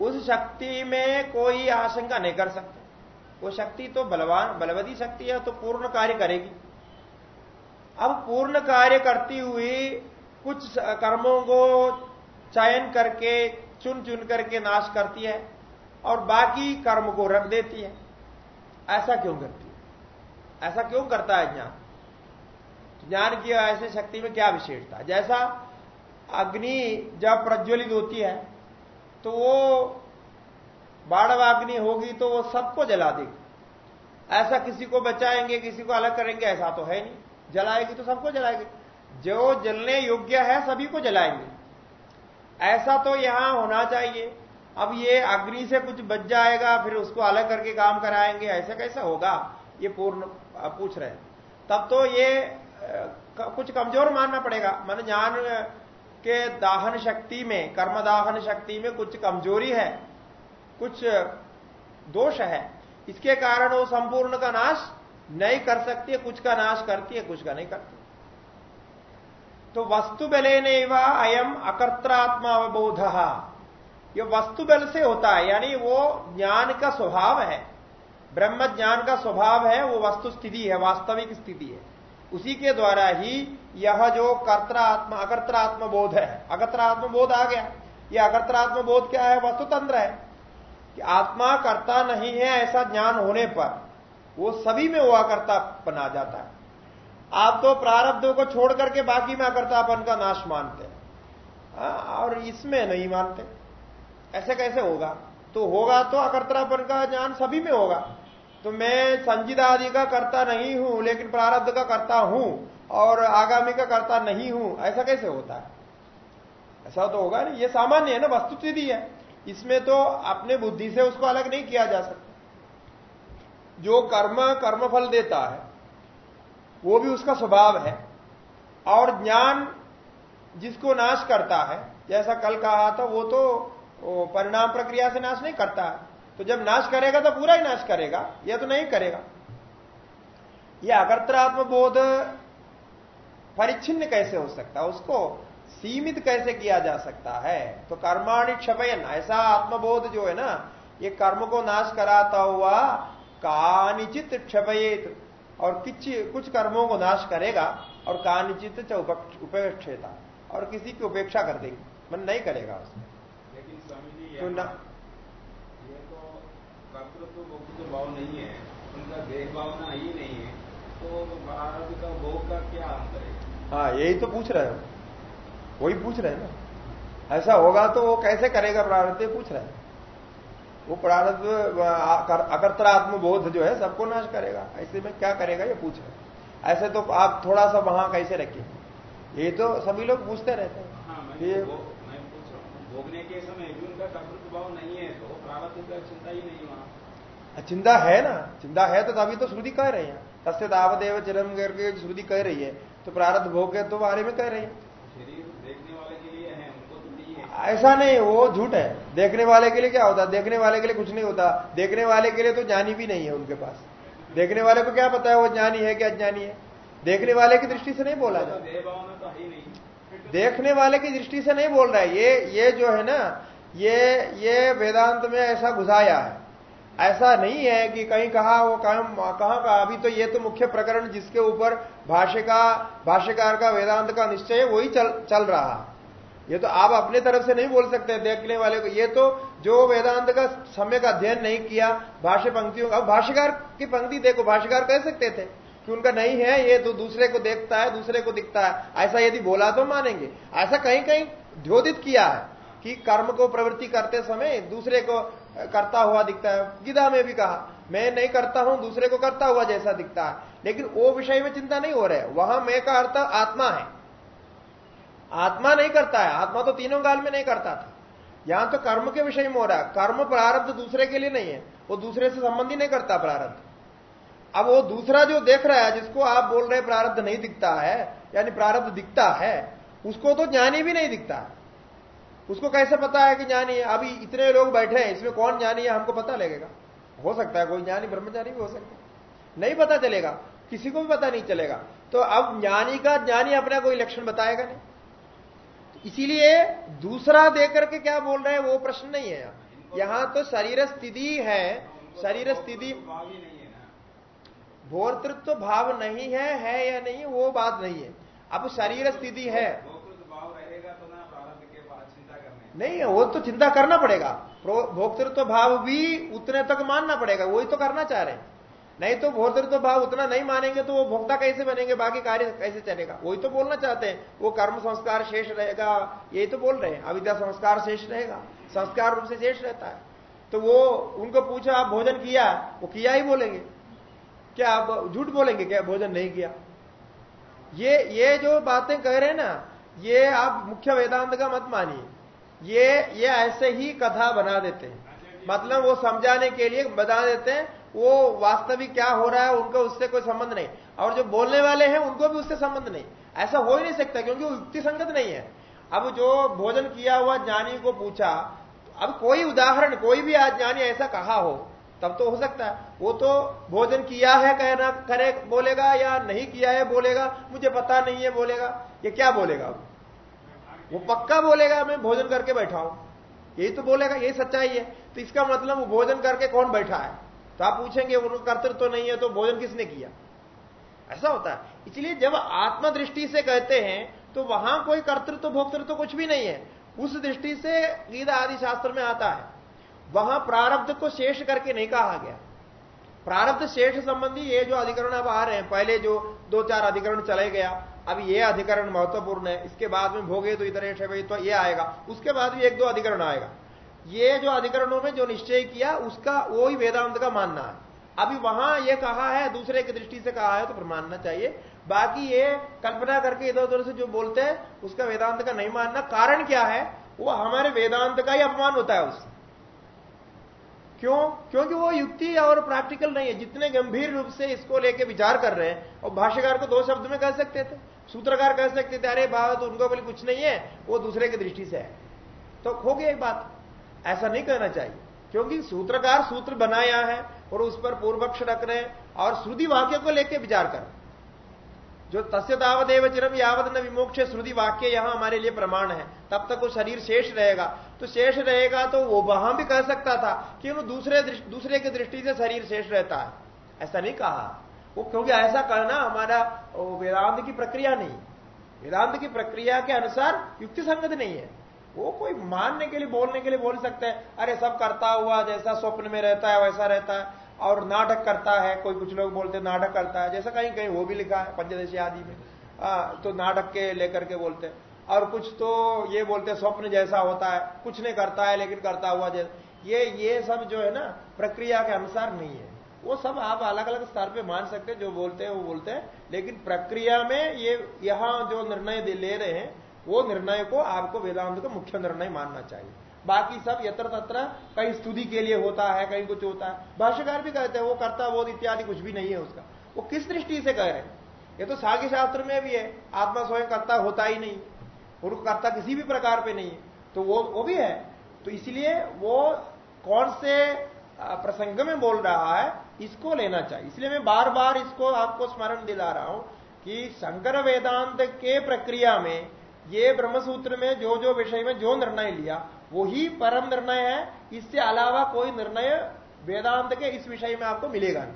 उस शक्ति में कोई आशंका नहीं कर सकते। वो शक्ति तो बलवान, बलवती शक्ति है तो पूर्ण कार्य करेगी। अब पूर्ण कार्य करती हुई कुछ कर्मों को चयन करके चुन चुन करके नाश करती है और बाकी कर्म को रख देती है। ऐसा क्यों करती है? ऐसा क्यों करता है ज्ञान? ज्ञान की ऐसे शक्ति में क्या विशेषता? जैसा अग्नि जब प्रज्वलित होती है तो वो बाढ़वाग्नि होगी तो वो सबको जला देगी। ऐसा किसी को बचाएँगे, किसी को अलग करेंगे, ऐसा तो है नहीं। जलाएगी तो सबको जलाएगी। जो जलने योग्य है, सभी को जलाएँगे। ऐसा तो यहाँ होना चाहिए। अब ये अग्नि से कुछ बच जाएगा, फिर उसको अलग करके काम कराएँगे, ऐसा कैसा होगा? ये पूर्ण पूछ रहे हैं। तब तो ये कुछ कमज़ोर मानना पड़ेगा। मान ज्ञान के दाहन शक्ति में, कर्म दाहन शक्ति में कुछ कमज़ोरी है, कुछ दोष है। इसके कारण वो संपूर्ण का नाश नहीं कर सकती है, कुछ का नाश करती है, कुछ का नहीं करती। तो वस्तु बले ने अयम अकर्त्रात्मा अवबोध ये वस्तु बल से होता है, यानी वो ज्ञान का स्वभाव है। ब्रह्म ज्ञान का स्वभाव है, वो वस्तु स्थिति है, वास्तविक स्थिति है। उसी के द्वारा ही यह जो कर्त्रात्म अकर्त्रात्म बोध है अकर्त्रात्म बोध आ गया। यह अकर्त्रात्म बोध क्या है? वस्तुतंत्र है। कि आत्मा कर्ता नहीं है ऐसा ज्ञान होने पर, वो सभी में वो अकर्ता बना जाता है। आप तो प्रारब्धों को छोड़ करके बाकी में अकर्तापन का नाश मानते हैं। हाँ, और इसमें नहीं मानते। ऐसे कैसे होगा? तो होगा तो अकर्तापन का ज्ञान सभी में होगा। तो मैं संजिदा आदि का करता नहीं हूँ लेकिन प्रारब्ध का करता हूँ और आगामी का करता नहीं हूँ। ऐसा कैसे होता है? ऐसा तो होगा नहीं। ये सामान्य है ना वस्तुस्थिति है। इसमें तो अपने बुद्धि से उसको अलग नहीं किया जा सकता। जो कर्म कर्मफल देता है वो भी उसका स्वभाव है। और ज्ञान जिसको नाश करता है, जैसा कल कहा था, वो तो परिणाम प्रक्रिया से नाश नहीं करता है। तो जब नाश करेगा तो पूरा ही नाश करेगा, यह तो नहीं करेगा। यह अगर्त्रात्म बोध परिच्छिन्न कैसे हो सकता है? उसको सीमित कैसे किया जा सकता है? तो कर्माणि क्षपयन ऐसा आत्मबोध जो है ना, ये कर्म को नाश कराता हुआ कानिचित क्षपयेत और कुछ कुछ कर्मों को नाश करेगा और कानिचित च उपेक्षेता और किसी की उपेक्षा कर देगी। मन नहीं करेगा उसमें। लेकिन स्वामी जी तो ना ये तो कर्तृत्व भोक्तृत्व भाव नहीं है उनका देह भावना ही नहीं है तो प्रारब्ध का भोग का क्या अंतर है? हाँ यही तो पूछ रहे हो। वही पूछ रहे हैं ना। ऐसा होगा तो वो कैसे करेगा प्रारब्ध पूछ रहे हैं। वो प्रारब्ध अकर्तरात्म बोध जो है सबको नाश करेगा। ऐसे में क्या करेगा ये पूछ रहे ऐसे तो आप थोड़ा सा वहाँ कैसे रखें? ये तो सभी लोग पूछते रहते हैं। हाँ, ये भोगने के समय भी उनका कर्तृत्व भाव नहीं है तो प्रारब्ध का चिंता ही नहीं वहाँ। चिंता है ना? चिंता है तो तभी तो श्रुति कह रहे हैं। तस्य दावदेव चिरम करके श्रुति कह रही है। तो प्रारब्ध भोग के तो बारे में कह रही है। ऐसा नहीं, वो झूठ है। देखने वाले के लिए क्या होता? देखने वाले के लिए कुछ नहीं होता। देखने वाले के लिए तो ज्ञानी भी नहीं है उनके पास। देखने वाले को क्या पता है वो ज्ञानी है कि अज्ञानी है? देखने वाले की दृष्टि से नहीं बोला जाता। देखने वाले की दृष्टि से नहीं बोल रहा है। ये ये जो है ना, ये ये वेदांत में ऐसा घुसाया है। ऐसा नहीं है कि कहीं कहा वो कहाँ कहाँ। अभी तो ये तो मुख्य प्रकरण जिसके ऊपर भाष्य का, भाष्यकार का वेदांत का निश्चय वही चल चल रहा ये तो आप अपने तरफ़ से नहीं बोल सकते, देखने वाले को। ये तो जो वेदांत का समय का अध्ययन नहीं किया, भाष्य पंक्तियों का। भाष्यकार की पंक्ति देखो, भाष्यकार कह सकते थे कि उनका नहीं है, ये तो दूसरे को देखता है, दूसरे को दिखता है। ऐसा यदि बोला तो मानेंगे। ऐसा कहीं कहीं ध्योदित किया है कि कर्म को प्रवृत्ति करते समय दूसरे को करता हुआ दिखता है। गीता में भी कहा, मैं नहीं करता हूँ, दूसरे को करता हुआ जैसा दिखता है। लेकिन वो विषय में चिंता नहीं हो रहा है। वहाँ मैं का अर्थ आत्मा है। आत्मा नहीं करता है। आत्मा तो तीनों काल में नहीं करता था। यहाँ तो कर्म के विषय में हो रहा है। कर्म प्रारब्ध दूसरे के लिए नहीं है। वो दूसरे से संबंधी नहीं करता प्रारब्ध। अब वो दूसरा जो देख रहा है, जिसको आप बोल रहे प्रारब्ध नहीं दिखता है, यानी प्रारब्ध दिखता है, उसको तो ज्ञानी भी नहीं दिखता। उसको कैसे पता है कि ज्ञानी है? अभी इतने लोग बैठे हैं, इसमें कौन ज्ञानी है, हमको पता लगेगा। हो सकता है कोई ज्ञानी, ब्रह्मचारी भी हो सकता है। नहीं पता चलेगा। किसी को भी पता नहीं चलेगा। तो अब ज्ञानी का ज्ञानी अपना कोई लक्षण बताएगा नहीं। इसीलिए दूसरा देकर के क्या बोल रहे हैं, वो प्रश्न नहीं है। यहाँ तो शरीर स्थिति है, शरीर स्थिति भोर्तृत्व भाव नहीं है है या नहीं, वो बात नहीं है। अब शरीर स्थिति है। नहीं, वो तो चिंता करना पड़ेगा। भोक्तृत्व भाव भी उतने तक मानना पड़ेगा, वही तो करना चाह रहे हैं। नहीं तो भोक्तृत्व भाव उतना नहीं मानेंगे तो वो भोक्ता कैसे बनेंगे, बाकी कार्य कैसे चलेगा? वही तो बोलना चाहते हैं। वो कर्म संस्कार शेष रहेगा, यही तो बोल रहे हैं। अविद्या संस्कार शेष रहेगा, संस्कार रूप से शेष रहता है। तो वो, उनको पूछा, आप भोजन किया? वो किया ही बोलेंगे। क्या आप झूठ बोलेंगे? क्या भोजन नहीं किया? ये ये जो बातें कह रहे हैं ना, ये आप मुख्य वेदांत का मत मानिए। ये ये ऐसे ही कथा बना देते हैं। मतलब वो समझाने के लिए बता देते हैं वो वास्तविक क्या हो रहा है, उनका उससे कोई संबंध नहीं। और जो बोलने वाले हैं, उनको भी उससे संबंध नहीं। ऐसा हो ही नहीं सकता, क्योंकि वो युक्ति संगत नहीं है। अब जो भोजन किया हुआ ज्ञानी को पूछा, अब कोई उदाहरण, कोई भी आज ज्ञानी ऐसा कहा हो, तब तो हो सकता है। वो तो भोजन किया है, कहना, करे, बोलेगा या नहीं किया है, बोलेगा। मुझे पता नहीं है, बोलेगा। ये क्या बोलेगा वो पक्का बोलेगा, मैं भोजन करके बैठा हूँ। यही तो बोलेगा, यही सच्चाई है। तो इसका मतलब वो भोजन करके कौन बैठा है? तो आप पूछेंगे, उनका कर्तृत्व तो नहीं है तो भोजन किसने किया? ऐसा होता है। इसलिए जब आत्मदृष्टि से कहते हैं तो वहाँ कोई कर्तृत्व तो भोक्तृत्व तो कुछ भी नहीं है। उस दृष्टि से गीता आदि शास्त्र में आता है। वहाँ प्रारब्ध को शेष करके नहीं कहा गया। प्रारब्ध शेष संबंधी ये जो अधिकरण अब आ रहे हैं, पहले जो दो चार अधिकरण चले गया, अब ये अधिकरण महत्वपूर्ण है। इसके बाद में भोगे तो इतर तो ये आएगा। उसके बाद भी एक दो अधिकरण आएगा। ये जो अधिकरणों में जो निश्चय किया, उसका वो ही वेदांत का मानना है। अभी वहाँ ये कहा है, दूसरे की दृष्टि से कहा है तो फिर मानना चाहिए। बाकी ये कल्पना करके इधर उधर से जो बोलते हैं, उसका वेदांत का नहीं मानना। कारण क्या है? वो हमारे वेदांत का ही अपमान होता है उससे। क्यों? क्योंकि वो युक्ति और प्रैक्टिकल नहीं है। जितने गंभीर रूप से इसको लेके विचार कर रहे हैं, और भाष्यकार को दो शब्द में कह सकते थे, सूत्रकार कह सकते थे, अरे बात उनको बोले कुछ नहीं है, वो दूसरे की दृष्टि से है। तो गया एक बात। ऐसा नहीं कहना चाहिए। क्योंकि सूत्रकार सूत्र बनाया है और उस पर पूर्वक्ष रख रहे और श्रुति वाक्य को लेकर विचार कर जो तस्य दावदेव चिरम यावत न विमोक्ष श्रुति वाक्य यहाँ हमारे लिए प्रमाण है। तब तक वो शरीर शेष रहेगा। तो शेष रहेगा तो वो वहाँ भी कह सकता था कि वो दूसरे दूसरे की दृष्टि से शरीर शेष रहता है। ऐसा नहीं कहा। वो क्योंकि ऐसा कहना हमारा वेदांत की प्रक्रिया नहीं। वेदांत की प्रक्रिया के अनुसार युक्ति संगत नहीं है। वो कोई मानने के लिए बोलने के लिए बोल सकते हैं अरे सब करता हुआ जैसा स्वप्न में रहता है वैसा रहता है और नाटक करता है कोई कुछ लोग बोलते नाटक करता है जैसा कहीं कहीं वो भी लिखा है पंचदशी आदि में आ, तो नाटक के लेकर के बोलते हैं और कुछ तो ये बोलते हैं स्वप्न जैसा होता है कुछ नहीं करता है लेकिन करता हुआ जैसा ये ये सब जो है ना प्रक्रिया के अनुसार नहीं है। वो सब आप अलग अलग स्तर पे मान सकते हैं जो बोलते हैं वो बोलते हैं लेकिन प्रक्रिया में ये यहाँ जो निर्णय ले रहे हैं वो निर्णय को आपको वेदांत का मुख्य निर्णय मानना चाहिए। बाकी सब यत्र तत्र कहीं स्तुति के लिए होता है, कहीं कुछ होता है। भाष्यकार भी कहते हैं, वो करता बोध इत्यादि कुछ भी नहीं है उसका। वो किस दृष्टि से कह रहे हैं? ये तो साग्य शास्त्र में भी है। आत्मा स्वयं कर्ता होता ही नहीं। और कर्ता किसी भी प्रकार पे नहीं है। तो वो वो भी है। तो इसलिए वो कौन से प्रसंग में बोल रहा है, इसको लेना चाहिए। इसलिए मैं बार बार इसको आपको स्मरण दिला रहा हूँ कि शंकर वेदांत के प्रक्रिया में ये ब्रह्मसूत्र में जो जो विषय में जो निर्णय लिया, वही परम निर्णय है। इससे अलावा कोई निर्णय वेदांत के इस विषय में आपको मिलेगा नहीं।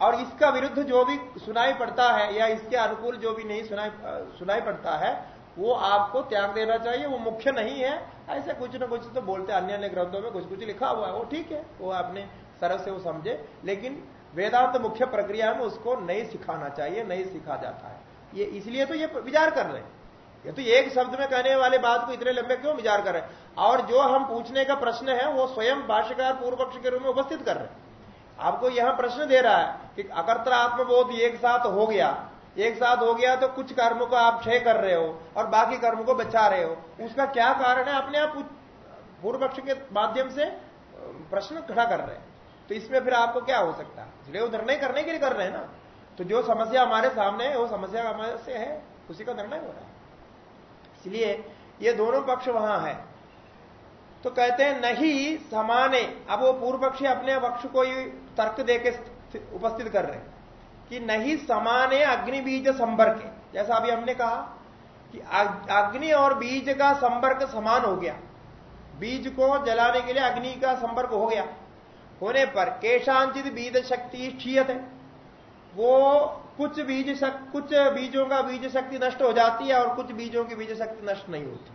और इसका विरुद्ध जो भी सुनाई पड़ता है, या इसके अनुकूल जो भी नहीं सुनाई सुनाई पड़ता है, वो आपको त्याग देना चाहिए। वो मुख्य नहीं है। ऐसे कुछ ना कुछ तो बोलते अन्य अन्य ग्रंथों में कुछ कुछ लिखा हुआ है। वो ठीक है। वो आपने सरल से वो समझे। लेकिन वेदांत मुख्य प्रक्रिया में उसको नहीं सिखाना चाहिए, नहीं सिखा जाता है। ये इसलिए तो ये विचार कर रहे हैं। ये तो एक शब्द में कहने वाले बात को इतने लंबे क्यों विचार कर रहे हैं? और जो हम पूछने का प्रश्न है, वो स्वयं भाष्यकार पूर्व पक्ष के रूप में उपस्थित कर रहे हैं। आपको यहाँ प्रश्न दे रहा है कि अकर्तर आत्मबोध एक साथ हो गया, एक साथ हो गया तो कुछ कर्म को आप क्षय कर रहे हो और बाकी कर्म को बचा रहे हो। उसका क्या कारण है? अपने आप पूर्व पक्ष के माध्यम से प्रश्न खड़ा कर रहे हैं। तो इसमें फिर आपको क्या हो सकता है? इसलिए वो निर्णय करने के लिए कर रहे हैं ना। तो जो समस्या हमारे सामने है, वो समस्या हमारे से है, उसी का निर्णय हो रहा है। इसलिए ये दोनों पक्ष वहाँ है। तो कहते हैं, नहीं, समाने। अब वो पूर्व पक्षी अपने पक्ष को ही तर्क देके उपस्थित कर रहे कि नहीं, समाने अग्नि बीज संपर्क जैसा अभी हमने कहा कि अग्नि और बीज का संपर्क समान हो गया। बीज को जलाने के लिए अग्नि का संपर्क हो गया। होने पर केशांचित बीज शक्ति क्षीयत है। वो कुछ बीज शक्ति कुछ बीजों का बीज शक्ति नष्ट हो जाती है और कुछ बीजों की बीज शक्ति नष्ट नहीं होती।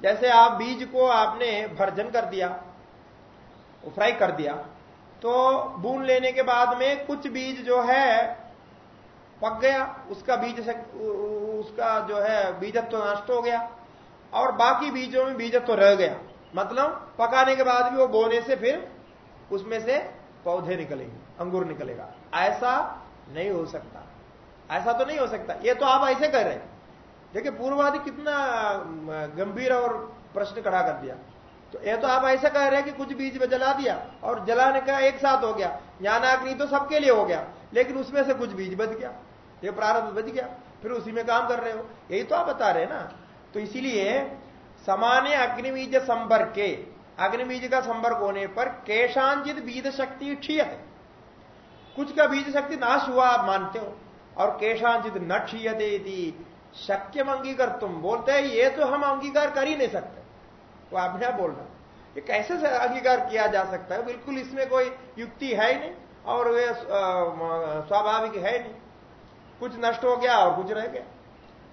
जैसे आप बीज को आपने भर्जन कर दिया, फ्राई कर दिया तो बून लेने के बाद में कुछ बीज जो है पक गया, उसका बीज उसका जो है बीजत्व तो नष्ट हो गया और बाकी बीजों में बीजत्व तो रह गया। मतलब पकाने के बाद भी वो बोने से फिर उसमें से पौधे निकलेंगे, अंगूर निकलेगा। ऐसा नहीं हो सकता। ऐसा तो नहीं हो सकता। ये तो आप ऐसे कह रहे हैं। देखिए, पूर्वादि कितना गंभीर और प्रश्न खड़ा कर दिया। तो ये तो आप ऐसा कह रहे हैं कि कुछ बीज में जला दिया और जलाने का एक साथ हो गया। ज्ञानाग्नि तो सबके लिए हो गया, लेकिन उसमें से कुछ बीज बच गया। ये प्रारंभ बच गया, फिर उसी में काम कर रहे हो। यही तो आप बता रहे हैं ना। तो इसीलिए समान्य अग्निबीज संपर्क के अग्निबीज का संपर्क होने पर केशांजित बीज शक्ति ठीक है। कुछ का बीज शक्ति नाश हुआ, आप मानते हो। और केशांजित न क्षीयते शक्यम अंगीकार तुम बोलते हैं, ये तो हम अंगीकार कर ही नहीं सकते। वो आप क्या बोल रहे ये कैसे अंगीकार किया जा सकता है? बिल्कुल इसमें कोई युक्ति है ही नहीं, और वे स्वाभाविक है नहीं। कुछ नष्ट हो गया और कुछ रह गया।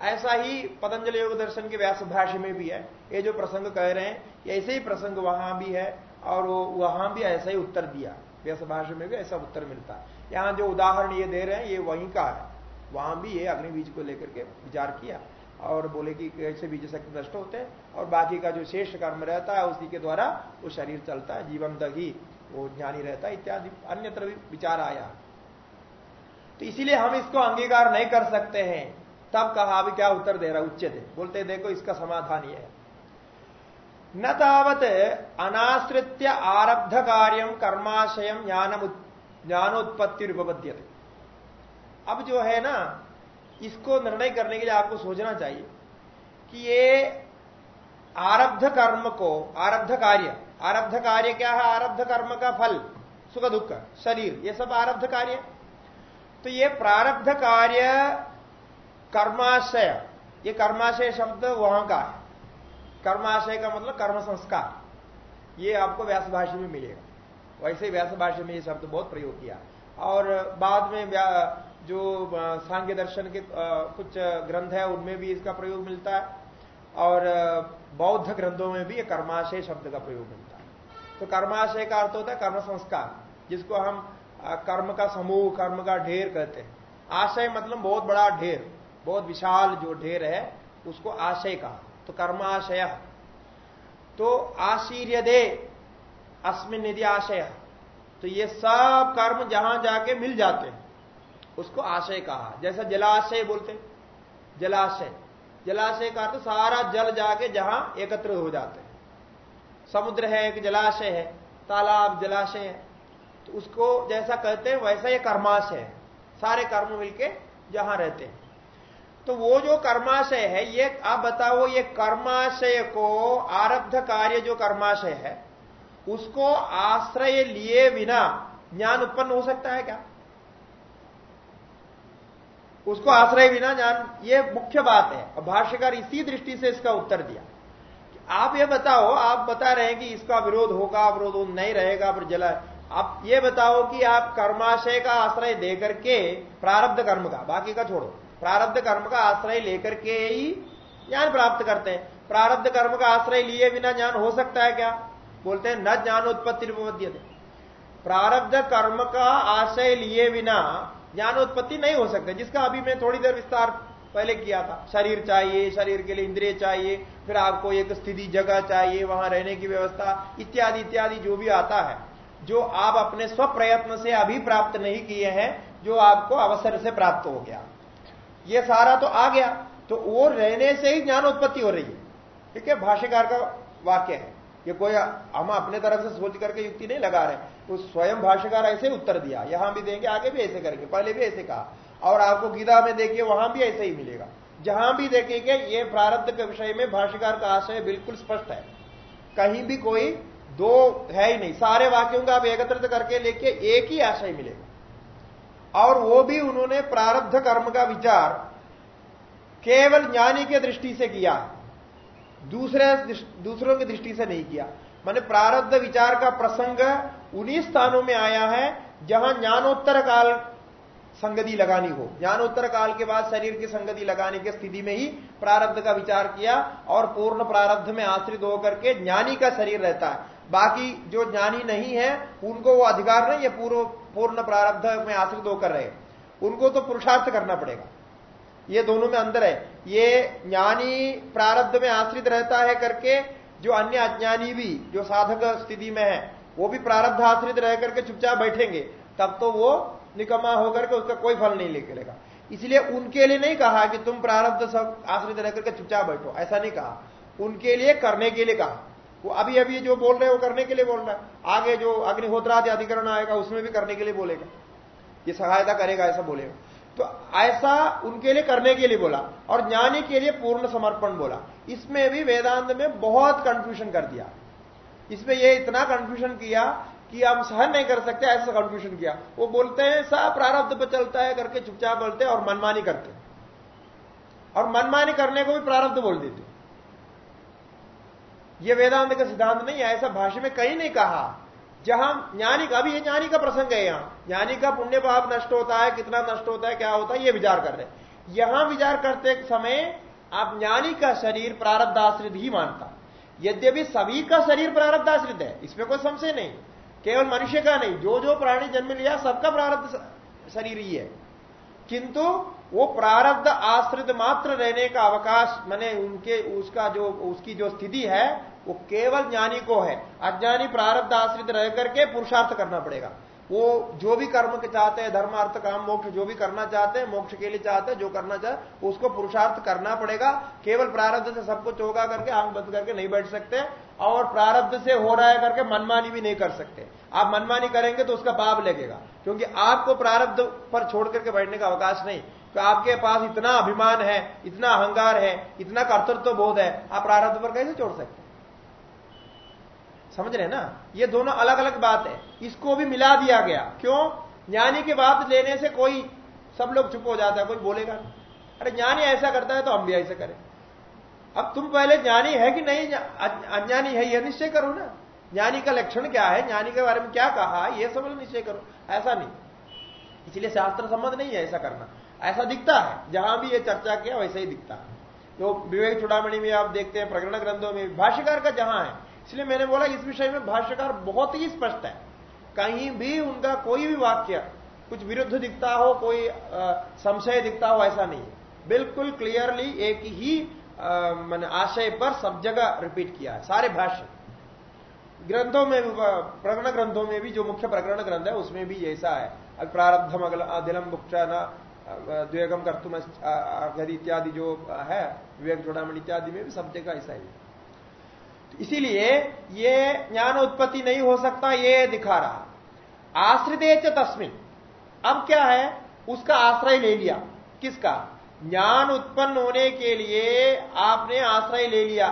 ऐसा ही पतंजलि योग दर्शन के व्यास भाष्य में भी है। ये जो प्रसंग कह रहे हैं ऐसे ही प्रसंग वहाँ भी है, और वो वहाँ भी ऐसा ही उत्तर दिया। व्यास भाष्य में भी ऐसा उत्तर मिलता। है यहाँ जो उदाहरण ये दे रहे हैं, ये वहीं का है। वहाँ भी ये अग्नि बीज को लेकर के विचार किया और बोले कि कैसे बीज शक्ति नष्ट होते हैं और बाकी का जो शेष कर्म रहता है उसी के द्वारा वो शरीर चलता है जीवन ही वो ज्ञानी रहता है, इत्यादि अन्यत्र भी विचार आया। तो इसीलिए हम इसको अंगीकार नहीं कर सकते हैं। तब कहा, अभी क्या उत्तर दे रहा उच्च थे बोलते, देखो, इसका समाधान यह है। न तावत अनाश्रित्य आरब्ध कार्यम कर्माशय ज्ञान ज्ञानोत्पत्ति रूपबद्ध अब जो है ना, इसको निर्णय करने के लिए आपको सोचना चाहिए कि ये आरब्ध कर्म को, आरब्ध कार्य आरब्ध कार्य क्या है? आरब्ध कर्म का फल, सुख दुख, शरीर, ये सब आरब्ध कार्य। तो ये प्रारब्ध कार्य कर्माशय, ये कर्माशय शब्द वहाँ का है। कर्माशय का मतलब कर्म संस्कार। ये आपको व्यास भाषा में मिलेगा। वैसे व्यास भाषा में ये शब्द बहुत प्रयोग किया। और बाद में जो सांख्य दर्शन के कुछ ग्रंथ है, उनमें भी इसका प्रयोग मिलता है। और बौद्ध ग्रंथों में भी ये कर्माशय शब्द का प्रयोग मिलता है। तो कर्माशय का अर्थ होता है कर्म संस्कार, जिसको हम कर्म का समूह, कर्म का ढेर कहते हैं। आशय मतलब बहुत बड़ा ढेर, बहुत विशाल जो ढेर है, उसको आशय कहा। तो कर्माशय। तो आशीर्य दे अस्मिन निधि आशय। तो ये सब कर्म जहाँ जाके मिल जाते हैं। उसको आशय कहा। जैसा जलाशय बोलते, जलाशय। जलाशय का अर्थ सारा जल जाके जहाँ एकत्र हो जाते हैं। समुद्र है, एक जलाशय है, तालाब, जलाशय है। तो उसको जैसा कहते हैं, वैसा ये कर्माशय है। सारे कर्म मिलके जहाँ रहते हैं। तो वो जो कर्माशय है, ये आप बताओ, ये कर्माशय को, आरब्ध कार्य जो कर्माशय है, उसको आश्रय लिए बिना ज्ञान उत्पन्न हो सकता है क्या? उसको आश्रय बिना ज्ञान ये मुख्य बात है। और भाष्यकार इसी दृष्टि से इसका उत्तर दिया। आप ये बताओ, आप बता रहे हैं कि इसका विरोध होगा, विरोध नहीं रहेगा, फिर जला। आप ये बताओ कि आप कर्माशय का आश्रय देकर के प्रारब्ध कर्म का, बाकी का छोड़ो। प्रारब्ध कर्म का आश्रय लेकर के ही ज्ञान प्राप्त करते हैं। प्रारब्ध कर्म का आश्रय लिए बिना ज्ञान हो सकता है क्या? बोलते हैं, न ज्ञान उत्पत्ति प्रारब्ध कर्म का आश्रय लिए बिना ज्ञानोत्पत्ति नहीं हो सकते, जिसका अभी मैं थोड़ी देर विस्तार पहले किया था। शरीर चाहिए, शरीर के लिए इंद्रिय चाहिए, फिर आपको एक स्थिति, जगह चाहिए, वहाँ रहने की व्यवस्था, इत्यादि इत्यादि जो भी आता है, जो आप अपने स्व प्रयत्न से अभी प्राप्त नहीं किए हैं, जो आपको अवसर से प्राप्त हो गया। ये सारा तो आ गया तो वो रहने से ही ज्ञान उत्पत्ति हो रही है। ठीक है, भाष्यकार का वाक्य है ये कोई हम अपने तरफ़ से सोच करके युक्ति नहीं लगा रहे। तो स्वयं भाष्यकार ऐसे उत्तर दिया। यहाँ भी देंगे, आगे भी ऐसे करेंगे। पहले भी ऐसे कहा। और आपको गीता में देखिए, वहाँ भी ऐसे ही मिलेगा। जहाँ भी देखेंगे, ये प्रारब्ध के विषय में भाष्यकार का आशय बिल्कुल स्पष्ट है। कहीं भी कोई दो है ही नहीं। सारे वाक्यों का आप एकत्रित करके लेके एक ही आशय मिलेगा। और वो भी उन्होंने प्रारब्ध कर्म का विचार केवल ज्ञानी के दृष्टि से किया, दूसरे दूसरों की दृष्टि से नहीं किया। मैंने प्रारब्ध विचार का प्रसंग उन्हीं स्थानों में आया है जहाँ ज्ञानोत्तर काल संगति लगानी हो। ज्ञानोत्तर काल के बाद शरीर की संगति लगाने की स्थिति में ही प्रारब्ध का विचार किया और पूर्ण प्रारब्ध में आश्रित होकर के ज्ञानी का शरीर रहता है। बाकी जो ज्ञानी नहीं है, उनको वो अधिकार नहीं है पूर्व, पूर्ण प्रारब्ध में आश्रित होकर रहे। उनको तो पुरुषार्थ करना पड़ेगा। ये दोनों में अंदर है। ये ज्ञानी प्रारब्ध में आश्रित रहता है करके, जो अन्य अज्ञानी भी, जो साधक स्थिति में है वो भी प्रारब्ध आश्रित रह करके चुपचाप बैठेंगे, तब तो वो निकम्मा होकर के उसका कोई फल नहीं निकलेगा इसलिए उनके लिए नहीं कहा कि तुम प्रारब्ध सब आश्रित रह करके चुपचाप बैठो, ऐसा नहीं कहा। उनके लिए करने के लिए कहा। वो अभी अभी जो बोल रहे हैं, वो करने के लिए बोल रहा है। आगे जो अग्निहोत्रादि अधिकरण आएगा, उसमें भी करने के लिए बोलेगा। ये सहायता करेगा, ऐसा बोलेगा। तो ऐसा उनके लिए करने के लिए बोला और ज्ञानी के लिए पूर्ण समर्पण बोला। इसमें भी वेदांत में बहुत कंफ्यूजन कर दिया। इसमें ये इतना कंफ्यूजन किया कि हम सहन नहीं कर सकते, ऐसा कंफ्यूजन किया। वो बोलते हैं सब प्रारब्ध पर चलता है, करके चुपचाप बोलते और मनमानी करते और मनमानी करने को भी प्रारब्ध बोल देते ये वेदांत का सिद्धांत नहीं है, ऐसा भाषा में कहीं नहीं कहा। जहाँ ज्ञानी का, अभी ये ज्ञानी का प्रसंग है यहाँ। ज्ञानी का पुण्य पाप नष्ट होता है, कितना नष्ट होता है, क्या होता है, ये विचार कर रहे यहाँ विचार करते समय आप ज्ञानी का शरीर प्रारब्धाश्रित ही मानता। यद्यपि सभी का शरीर प्रारब्ध आश्रित है, इसमें कोई संशय नहीं। केवल मनुष्य का नहीं जो जो प्राणी जन्म लिया, सबका प्रारब्ध शरीर ही है। किंतु वो प्रारब्ध आश्रित मात्र रहने का अवकाश, मैंने उनके, उसका जो, उसकी जो स्थिति है, वो केवल ज्ञानी को है। अज्ञानी प्रारब्ध आश्रित रह करके पुरुषार्थ करना पड़ेगा। वो जो भी कर्म के चाहते हैं, धर्म, अर्थ, काम, मोक्ष, जो भी करना चाहते हैं, मोक्ष के लिए चाहते हैं, जो करना चाहते उसको पुरुषार्थ करना पड़ेगा। केवल प्रारब्ध से सब कुछ होगा करके, आँख बंद करके नहीं बैठ सकते और प्रारब्ध से हो रहा है करके मनमानी भी नहीं कर सकते। आप मनमानी करेंगे तो उसका पाप लगेगा, क्योंकि आपको प्रारब्ध पर छोड़ करके बैठने का अवकाश नहीं। तो आपके पास इतना अभिमान है, इतना अहंकार है, इतना कर्तृत्व बोध है, आप प्रारब्ध पर कैसे छोड़ सकते समझ रहे ना? ये दोनों अलग अलग बात है। इसको भी मिला दिया गया। क्यों? ज्ञानी की बात लेने से कोई सब लोग चुप हो जाता है, कोई बोलेगा अरे ज्ञानी ऐसा करता है तो हम भी ऐसा करें। अब तुम पहले ज्ञानी है कि नहीं? अज्ञानी है यह निश्चय करो ना। ज्ञानी का लक्षण क्या है? ज्ञानी के बारे में क्या कहा यह सब निश्चय करो। ऐसा नहीं। इसलिए शास्त्र संबंध नहीं है ऐसा करना। ऐसा दिखता है। जहाँ भी ये चर्चा किया, वैसे ही दिखता है। जो विवेक चुड़ामणि में आप देखते हैं, प्रकरण ग्रंथों में, भाष्यकार का जहाँ है इसलिए मैंने बोला इस विषय में भाष्यकार बहुत ही स्पष्ट है। कहीं भी उनका कोई भी वाक्य कुछ विरुद्ध दिखता हो, कोई संशय दिखता हो, ऐसा नहीं है। बिल्कुल क्लियरली एक ही मैंने आशय पर सब जगह रिपीट किया है, सारे भाष्य। ग्रंथों में प्रकरण ग्रंथों में भी, जो मुख्य प्रकरण ग्रंथ है, उसमें भी ऐसा है। प्रारब्धम अदिलम मुख्य द्वेगम कर्तुम इत्यादि जो है विवेक चोड़ामण इत्यादि में भी सब जगह ऐसा ही। इसीलिए ये ज्ञान उत्पत्ति नहीं हो सकता, ये दिखा रहा। आश्रित तस्मिन। अब क्या है? उसका आश्रय ले लिया। किसका? ज्ञान उत्पन्न होने के लिए आपने आश्रय ले लिया।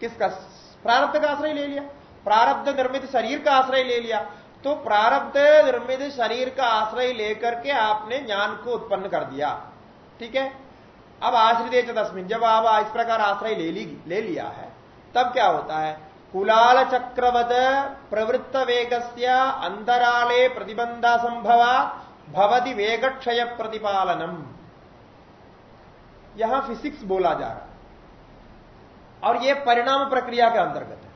किसका? प्रारब्ध का आश्रय ले लिया। प्रारब्ध निर्मित शरीर का आश्रय ले लिया। तो प्रारब्ध निर्मित शरीर का आश्रय लेकर के आपने ज्ञान को उत्पन्न कर दिया। ठीक है? अब आश्रित तस्मिन। जब आप इस प्रकार आश्रय ले ली, ले लिया है तब क्या होता है? कुलाल चक्रवत प्रवृत्त वेगस्य अंतराले प्रतिबंधा संभवा भवति वेग क्षय प्रतिपालनम। यहाँ फिजिक्स बोला जा रहा और यह परिणाम प्रक्रिया के अंतर्गत है।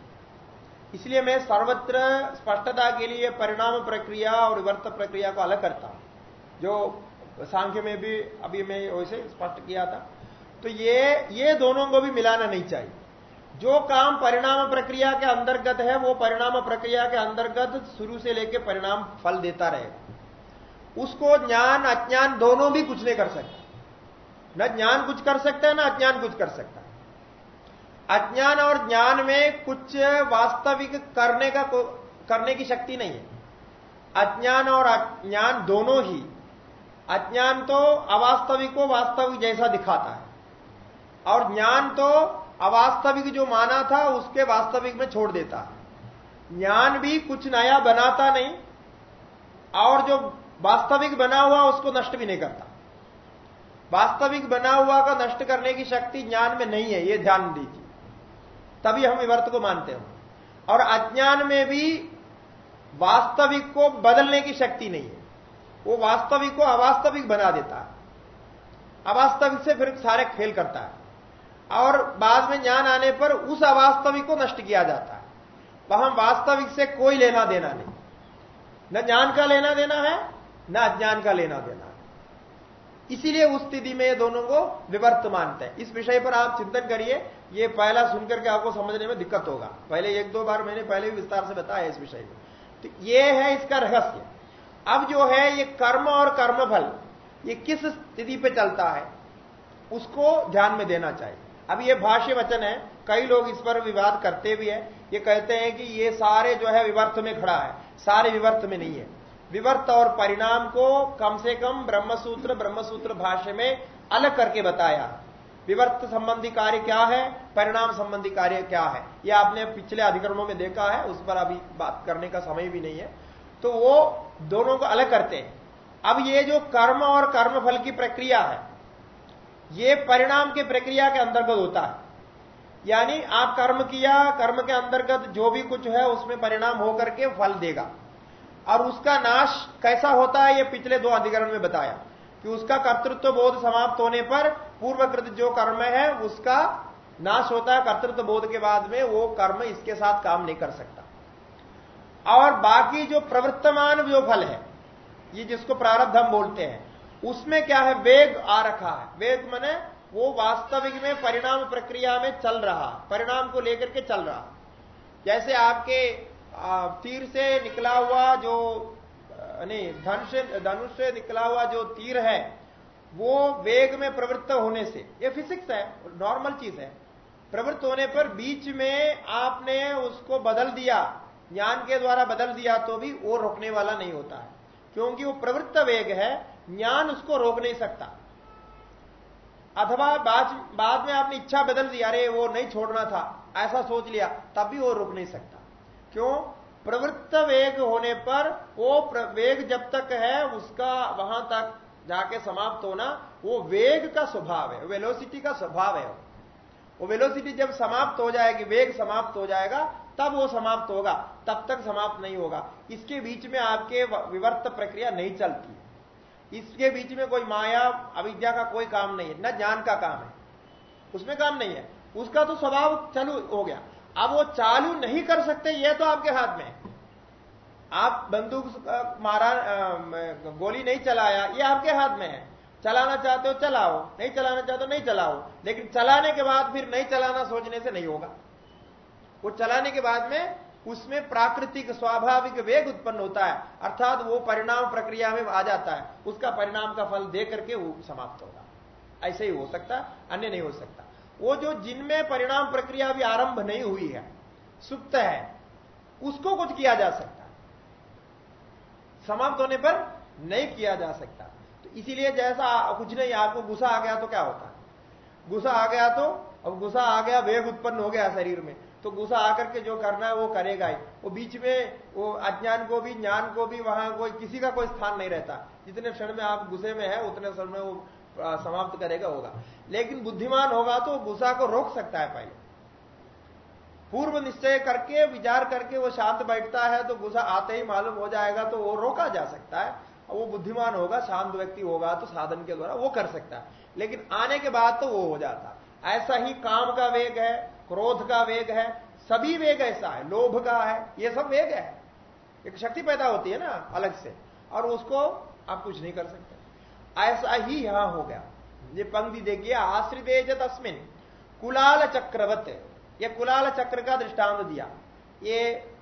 इसलिए मैं सर्वत्र स्पष्टता के लिए परिणाम प्रक्रिया और विवर्त प्रक्रिया को अलग करता हूँ। जो सांख्य में भी, अभी मैं वैसे स्पष्ट किया था। तो ये ये दोनों को भी मिलाना नहीं चाहिए। जो काम परिणाम प्रक्रिया के अंतर्गत है, वो परिणाम प्रक्रिया के अंतर्गत शुरू से लेकर परिणाम फल देता रहेगा उसको ज्ञान, अज्ञान दोनों भी कुछ नहीं कर सकता। न ज्ञान कुछ कर सकता है, ना अज्ञान कुछ कर सकता है। अज्ञान और ज्ञान में कुछ वास्तविक करने का करने की शक्ति नहीं है। अज्ञान और अज्ञान दोनों ही। अज्ञान तो अवास्तविक को वास्तविक जैसा दिखाता है। और ज्ञान तो अवास्तविक जो माना था, उसके वास्तविक में छोड़ देता। है ज्ञान भी कुछ नया बनाता नहीं, और जो वास्तविक बना हुआ, उसको नष्ट भी नहीं करता। वास्तविक बना हुआ का नष्ट करने की शक्ति ज्ञान में नहीं है, ये ध्यान दीजिए। तभी हम विवर्त को मानते हैं। और अज्ञान में भी वास्तविक को बदलने की शक्ति नहीं है। वो वास्तविक को अवास्तविक बना देता है। अवास्तविक से फिर सारे खेल करता है। और बाद में ज्ञान आने पर उस अवास्तविक को नष्ट किया जाता है। वहाँ वास्तविक से कोई लेना देना नहीं। न ज्ञान का लेना देना है, न अज्ञान का लेना देना है। इसीलिए उस स्थिति में ये दोनों को विवर्त मानते हैं। इस विषय पर आप चिंतन करिए, ये पहला सुनकर के आपको समझने में दिक्कत होगा। पहले एक दो बार मैंने पहले भी विस्तार से बताया इस विषय में तो ये है इसका रहस्य। अब जो है ये कर्म और कर्मफल, ये किस स्थिति पे चलता है, उसको ध्यान में देना चाहिए। अब ये भाष्य वचन है, कई लोग इस पर विवाद करते भी है। ये कहते हैं कि ये सारे जो है विवर्त में खड़ा है, सारे विवर्त में नहीं है। विवर्त और परिणाम को कम से कम ब्रह्मसूत्र ब्रह्मसूत्र भाष्य में अलग करके बताया। विवर्त संबंधी कार्य क्या है, परिणाम संबंधी कार्य क्या है? ये आपने पिछले अधिकरणों में देखा है, उस पर अभी बात करने का समय भी नहीं है। तो वो दोनों को अलग करते हैं। अब ये जो कर्म और कर्म फल की प्रक्रिया है ये परिणाम की प्रक्रिया के अंतर्गत होता है। यानी आप कर्म किया, कर्म के अंतर्गत जो भी कुछ है, उसमें परिणाम होकर के फल देगा। और उसका नाश कैसा होता है, ये पिछले दो अधिकरण में बताया। कि उसका कर्तृत्व बोध समाप्त होने पर पूर्वकृत जो कर्म है, उसका नाश होता है, कर्तृत्व बोध के बाद में वो कर्म इसके साथ काम नहीं कर सकता। और बाकी जो प्रवृत्तमान जो फल है, ये जिसको प्रारब्ध हम बोलते हैं उसमें क्या है? वेग आ रखा है। वेग मने वो वास्तविक में परिणाम प्रक्रिया में चल रहा, परिणाम को लेकर के चल रहा। जैसे आपके तीर से निकला हुआ जो नहीं धनुष धनुष से निकला हुआ जो तीर है, वो वेग में प्रवृत्त होने से, ये फिजिक्स है नॉर्मल चीज़ है। प्रवृत्त होने पर बीच में आपने उसको बदल दिया, ज्ञान के द्वारा बदल दिया तो भी वो रोकने वाला नहीं होता है। क्योंकि वो प्रवृत्त वेग है ज्ञान उसको रोक नहीं सकता। अथवा बाद में आपने इच्छा बदल दी, अरे वो नहीं छोड़ना था, ऐसा सोच लिया, तब भी वो रुक नहीं सकता। क्यों? प्रवृत्त वेग होने पर वो वेग जब तक है, उसका वहाँ तक जाके समाप्त होना, वो वेग का स्वभाव है, वेलोसिटी का स्वभाव है वो। वेलोसिटी जब समाप्त हो जाएगी, वेग समाप्त हो जाएगा, तब वो समाप्त होगा, तब तक समाप्त नहीं होगा। इसके बीच में आपके विवर्त प्रक्रिया नहीं चलती। इसके बीच में कोई माया, अविद्या का कोई काम नहीं है, न ज्ञान का काम है। उसमें काम नहीं है। उसका तो स्वभाव चालू हो गया। अब वो चालू नहीं कर सकते, ये तो आपके हाथ में आप बंदूक मारा गोली नहीं चलाया, ये आपके हाथ में है। चलाना चाहते हो, चलाओ। नहीं चलाना चाहते हो, नहीं चलाओ। लेकिन चलाने के बाद फिर नहीं चलाना सोचने से नहीं होगा। वो चलाने के बाद में उसमें प्राकृतिक स्वाभाविक वेग उत्पन्न होता है, अर्थात वो परिणाम प्रक्रिया में आ जाता है। उसका परिणाम का फल दे करके वो समाप्त होगा। ऐसे ही हो सकता, अन्य नहीं हो सकता। वो जो जिनमें परिणाम प्रक्रिया भी आरंभ नहीं हुई है, सुप्त है, उसको कुछ किया जा सकता। समाप्त होने पर नहीं किया जा सकता। तो इसीलिए जैसा कुछ नहीं, आपको गुस्सा आ गया तो क्या होता? गुस्सा आ गया तो अब गुस्सा आ गया, वेग उत्पन्न हो गया शरीर में। तो गुस्सा आकर के जो करना है वो करेगा ही। वो बीच में वो अज्ञान को भी, ज्ञान को भी, वहाँ कोई, किसी का कोई स्थान नहीं रहता। जितने क्षण में आप गुस्से में है, उतने क्षण में वो समाप्त करेगा होगा। लेकिन बुद्धिमान होगा तो गुस्सा को रोक सकता है पहले। पूर्व निश्चय करके, विचार करके वो शांत बैठता है तो गुस्सा आते ही मालूम हो जाएगा तो वो रोका जा सकता है। वो बुद्धिमान होगा, शांत व्यक्ति होगा तो साधन के द्वारा वो कर सकता है। लेकिन आने के बाद तो वो हो जाता। ऐसा ही काम का वेग है क्रोध का वेग है, सभी वेग ऐसा है, लोभ का है, ये सब वेग है। एक शक्ति पैदा होती है ना, अलग से। और उसको आप कुछ नहीं कर सकते। ऐसा ही यहाँ हो गया। ये पंक्ति देखिए, आश्रित तस्मिन, कुलाल चक्रवत। ये कुलाल चक्र का दृष्टांत दिया। ये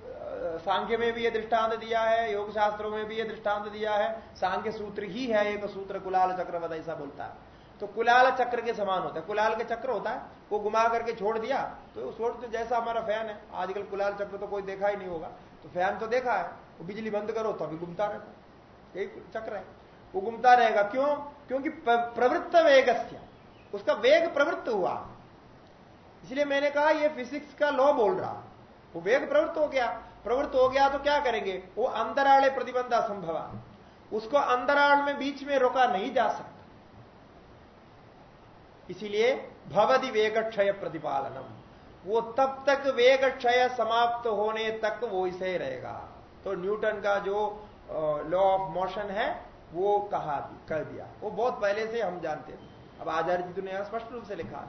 सांख्य में भी ये दृष्टांत दिया है योग शास्त्रों में भी ये दृष्टांत दिया है। सांख्य सूत्र ही है, एक सूत्र कुलाल चक्रवत ऐसा बोलता है। तो कुलाल चक्र के समान होता है। कुलाल के चक्र होता है, वो घुमा करके छोड़ दिया तो छोड़ तो जैसा हमारा फ़ैन है। आजकल कुलाल चक्र तो कोई देखा ही नहीं होगा। तो फ़ैन तो देखा है, वो बिजली बंद करो तो अभी घूमता रहता यही चक्र है। वो घूमता रहेगा। क्यों? क्योंकि प्रवृत्त वेग उसका वेग प्रवृत्त हुआ। इसलिए मैंने कहा यह फिजिक्स का लॉ बोल रहा। वो वेग प्रवृत्त हो गया। प्रवृत्त हो गया तो क्या करेंगे? वो अंतराले प्रतिबंध असंभव उसको अंतराल में बीच में रोका नहीं जा सकता। इसीलिए भवधि वेग क्षय प्रतिपालनम वो तब तक वेग क्षय समाप्त होने तक वो इसे रहेगा। तो न्यूटन का जो लॉ ऑफ़ मोशन है, वो कहा, कर दिया। वो बहुत पहले से हम जानते थे अब आचार्य जी ने स्पष्ट रूप से लिखा।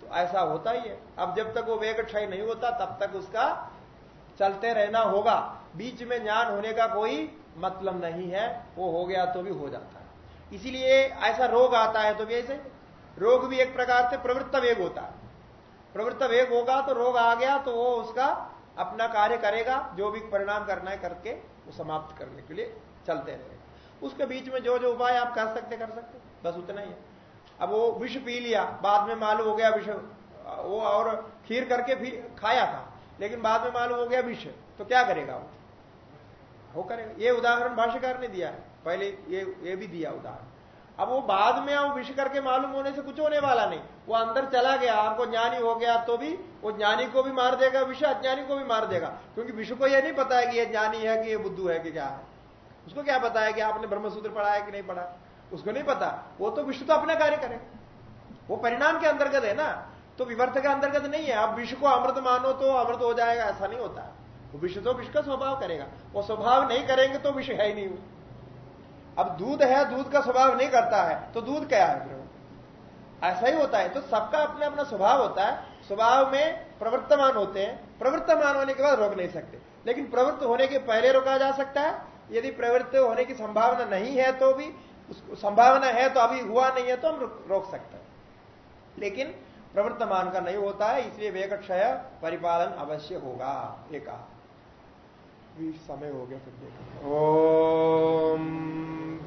तो ऐसा होता ही है। अब जब तक वो वेग क्षय नहीं होता, तब तक उसका चलते रहना होगा। बीच में ज्ञान होने का कोई मतलब नहीं है। वो हो गया तो भी हो जाता है। इसीलिए ऐसा रोग आता है तो भी ऐसे रोग भी एक प्रकार से प्रवृत्त वेग होता है। प्रवृत्त वेग होगा तो रोग आ गया तो वो उसका अपना कार्य करेगा, जो भी परिणाम करना है करके वो समाप्त करने के लिए चलते रहेगा उसके बीच में जो जो उपाय आप कर सकते कर सकते बस उतना ही है। अब वो विष पी लिया, बाद में मालूम हो गया विष, वो और खीर करके भी खाया था, लेकिन बाद में मालूम हो गया विष तो क्या करेगा वो? वो करेगा। ये उदाहरण भाष्यकार ने दिया है। पहले ये ये भी दिया उदाहरण। अब वो बाद में वो विष करके मालूम होने से कुछ होने वाला नहीं। वो अंदर चला गया, आपको ज्ञानी हो गया तो भी, वो ज्ञानी को भी मार देगा, विष अज्ञानी को भी मार देगा। क्योंकि विश्व को यह नहीं पता है कि ये ज्ञानी है कि ये बुद्धू है कि क्या है। उसको क्या पता है कि आपने ब्रह्मसूत्र पढ़ा है कि नहीं पढ़ा? उसको नहीं पता। वो तो विश्व तो अपना कार्य करे। वो परिणाम के अंतर्गत है ना। तो विवर्त के अंतर्गत नहीं है। आप विश्व को अमृत मानो तो अमृत हो जाएगा, ऐसा नहीं होता। विश्व तो विश्व का स्वभाव करेगा। वो स्वभाव नहीं करेंगे तो विषय है ही नहीं। अब दूध है, दूध का स्वभाव नहीं करता है तो दूध क्या है फिर ऐसा ही होता है। तो सबका अपना अपना स्वभाव होता है। स्वभाव में प्रवर्तमान होते हैं। प्रवृत्तमान होने के बाद रोक नहीं सकते। लेकिन प्रवृत्त होने के पहले रोका जा सकता है। यदि प्रवृत्त होने की संभावना नहीं है तो भी संभावना है तो अभी हुआ नहीं है तो हम रोक सकते हैं। लेकिन प्रवर्तमान का नहीं होता है, इसलिए वेग क्षय परिपालन अवश्य होगा एक समय हो गया, फिर देखो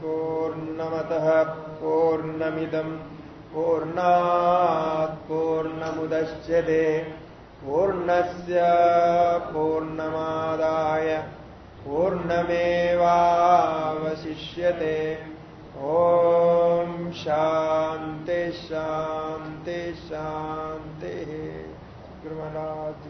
पूर्णमत पूर्णमिदम पूर्णा पूर्णमुदश्यते पूर्णस्य पूर्णमादाय पूर्णमेवावशिष्यते। ओम शांति शांति शांति गुरु महाराज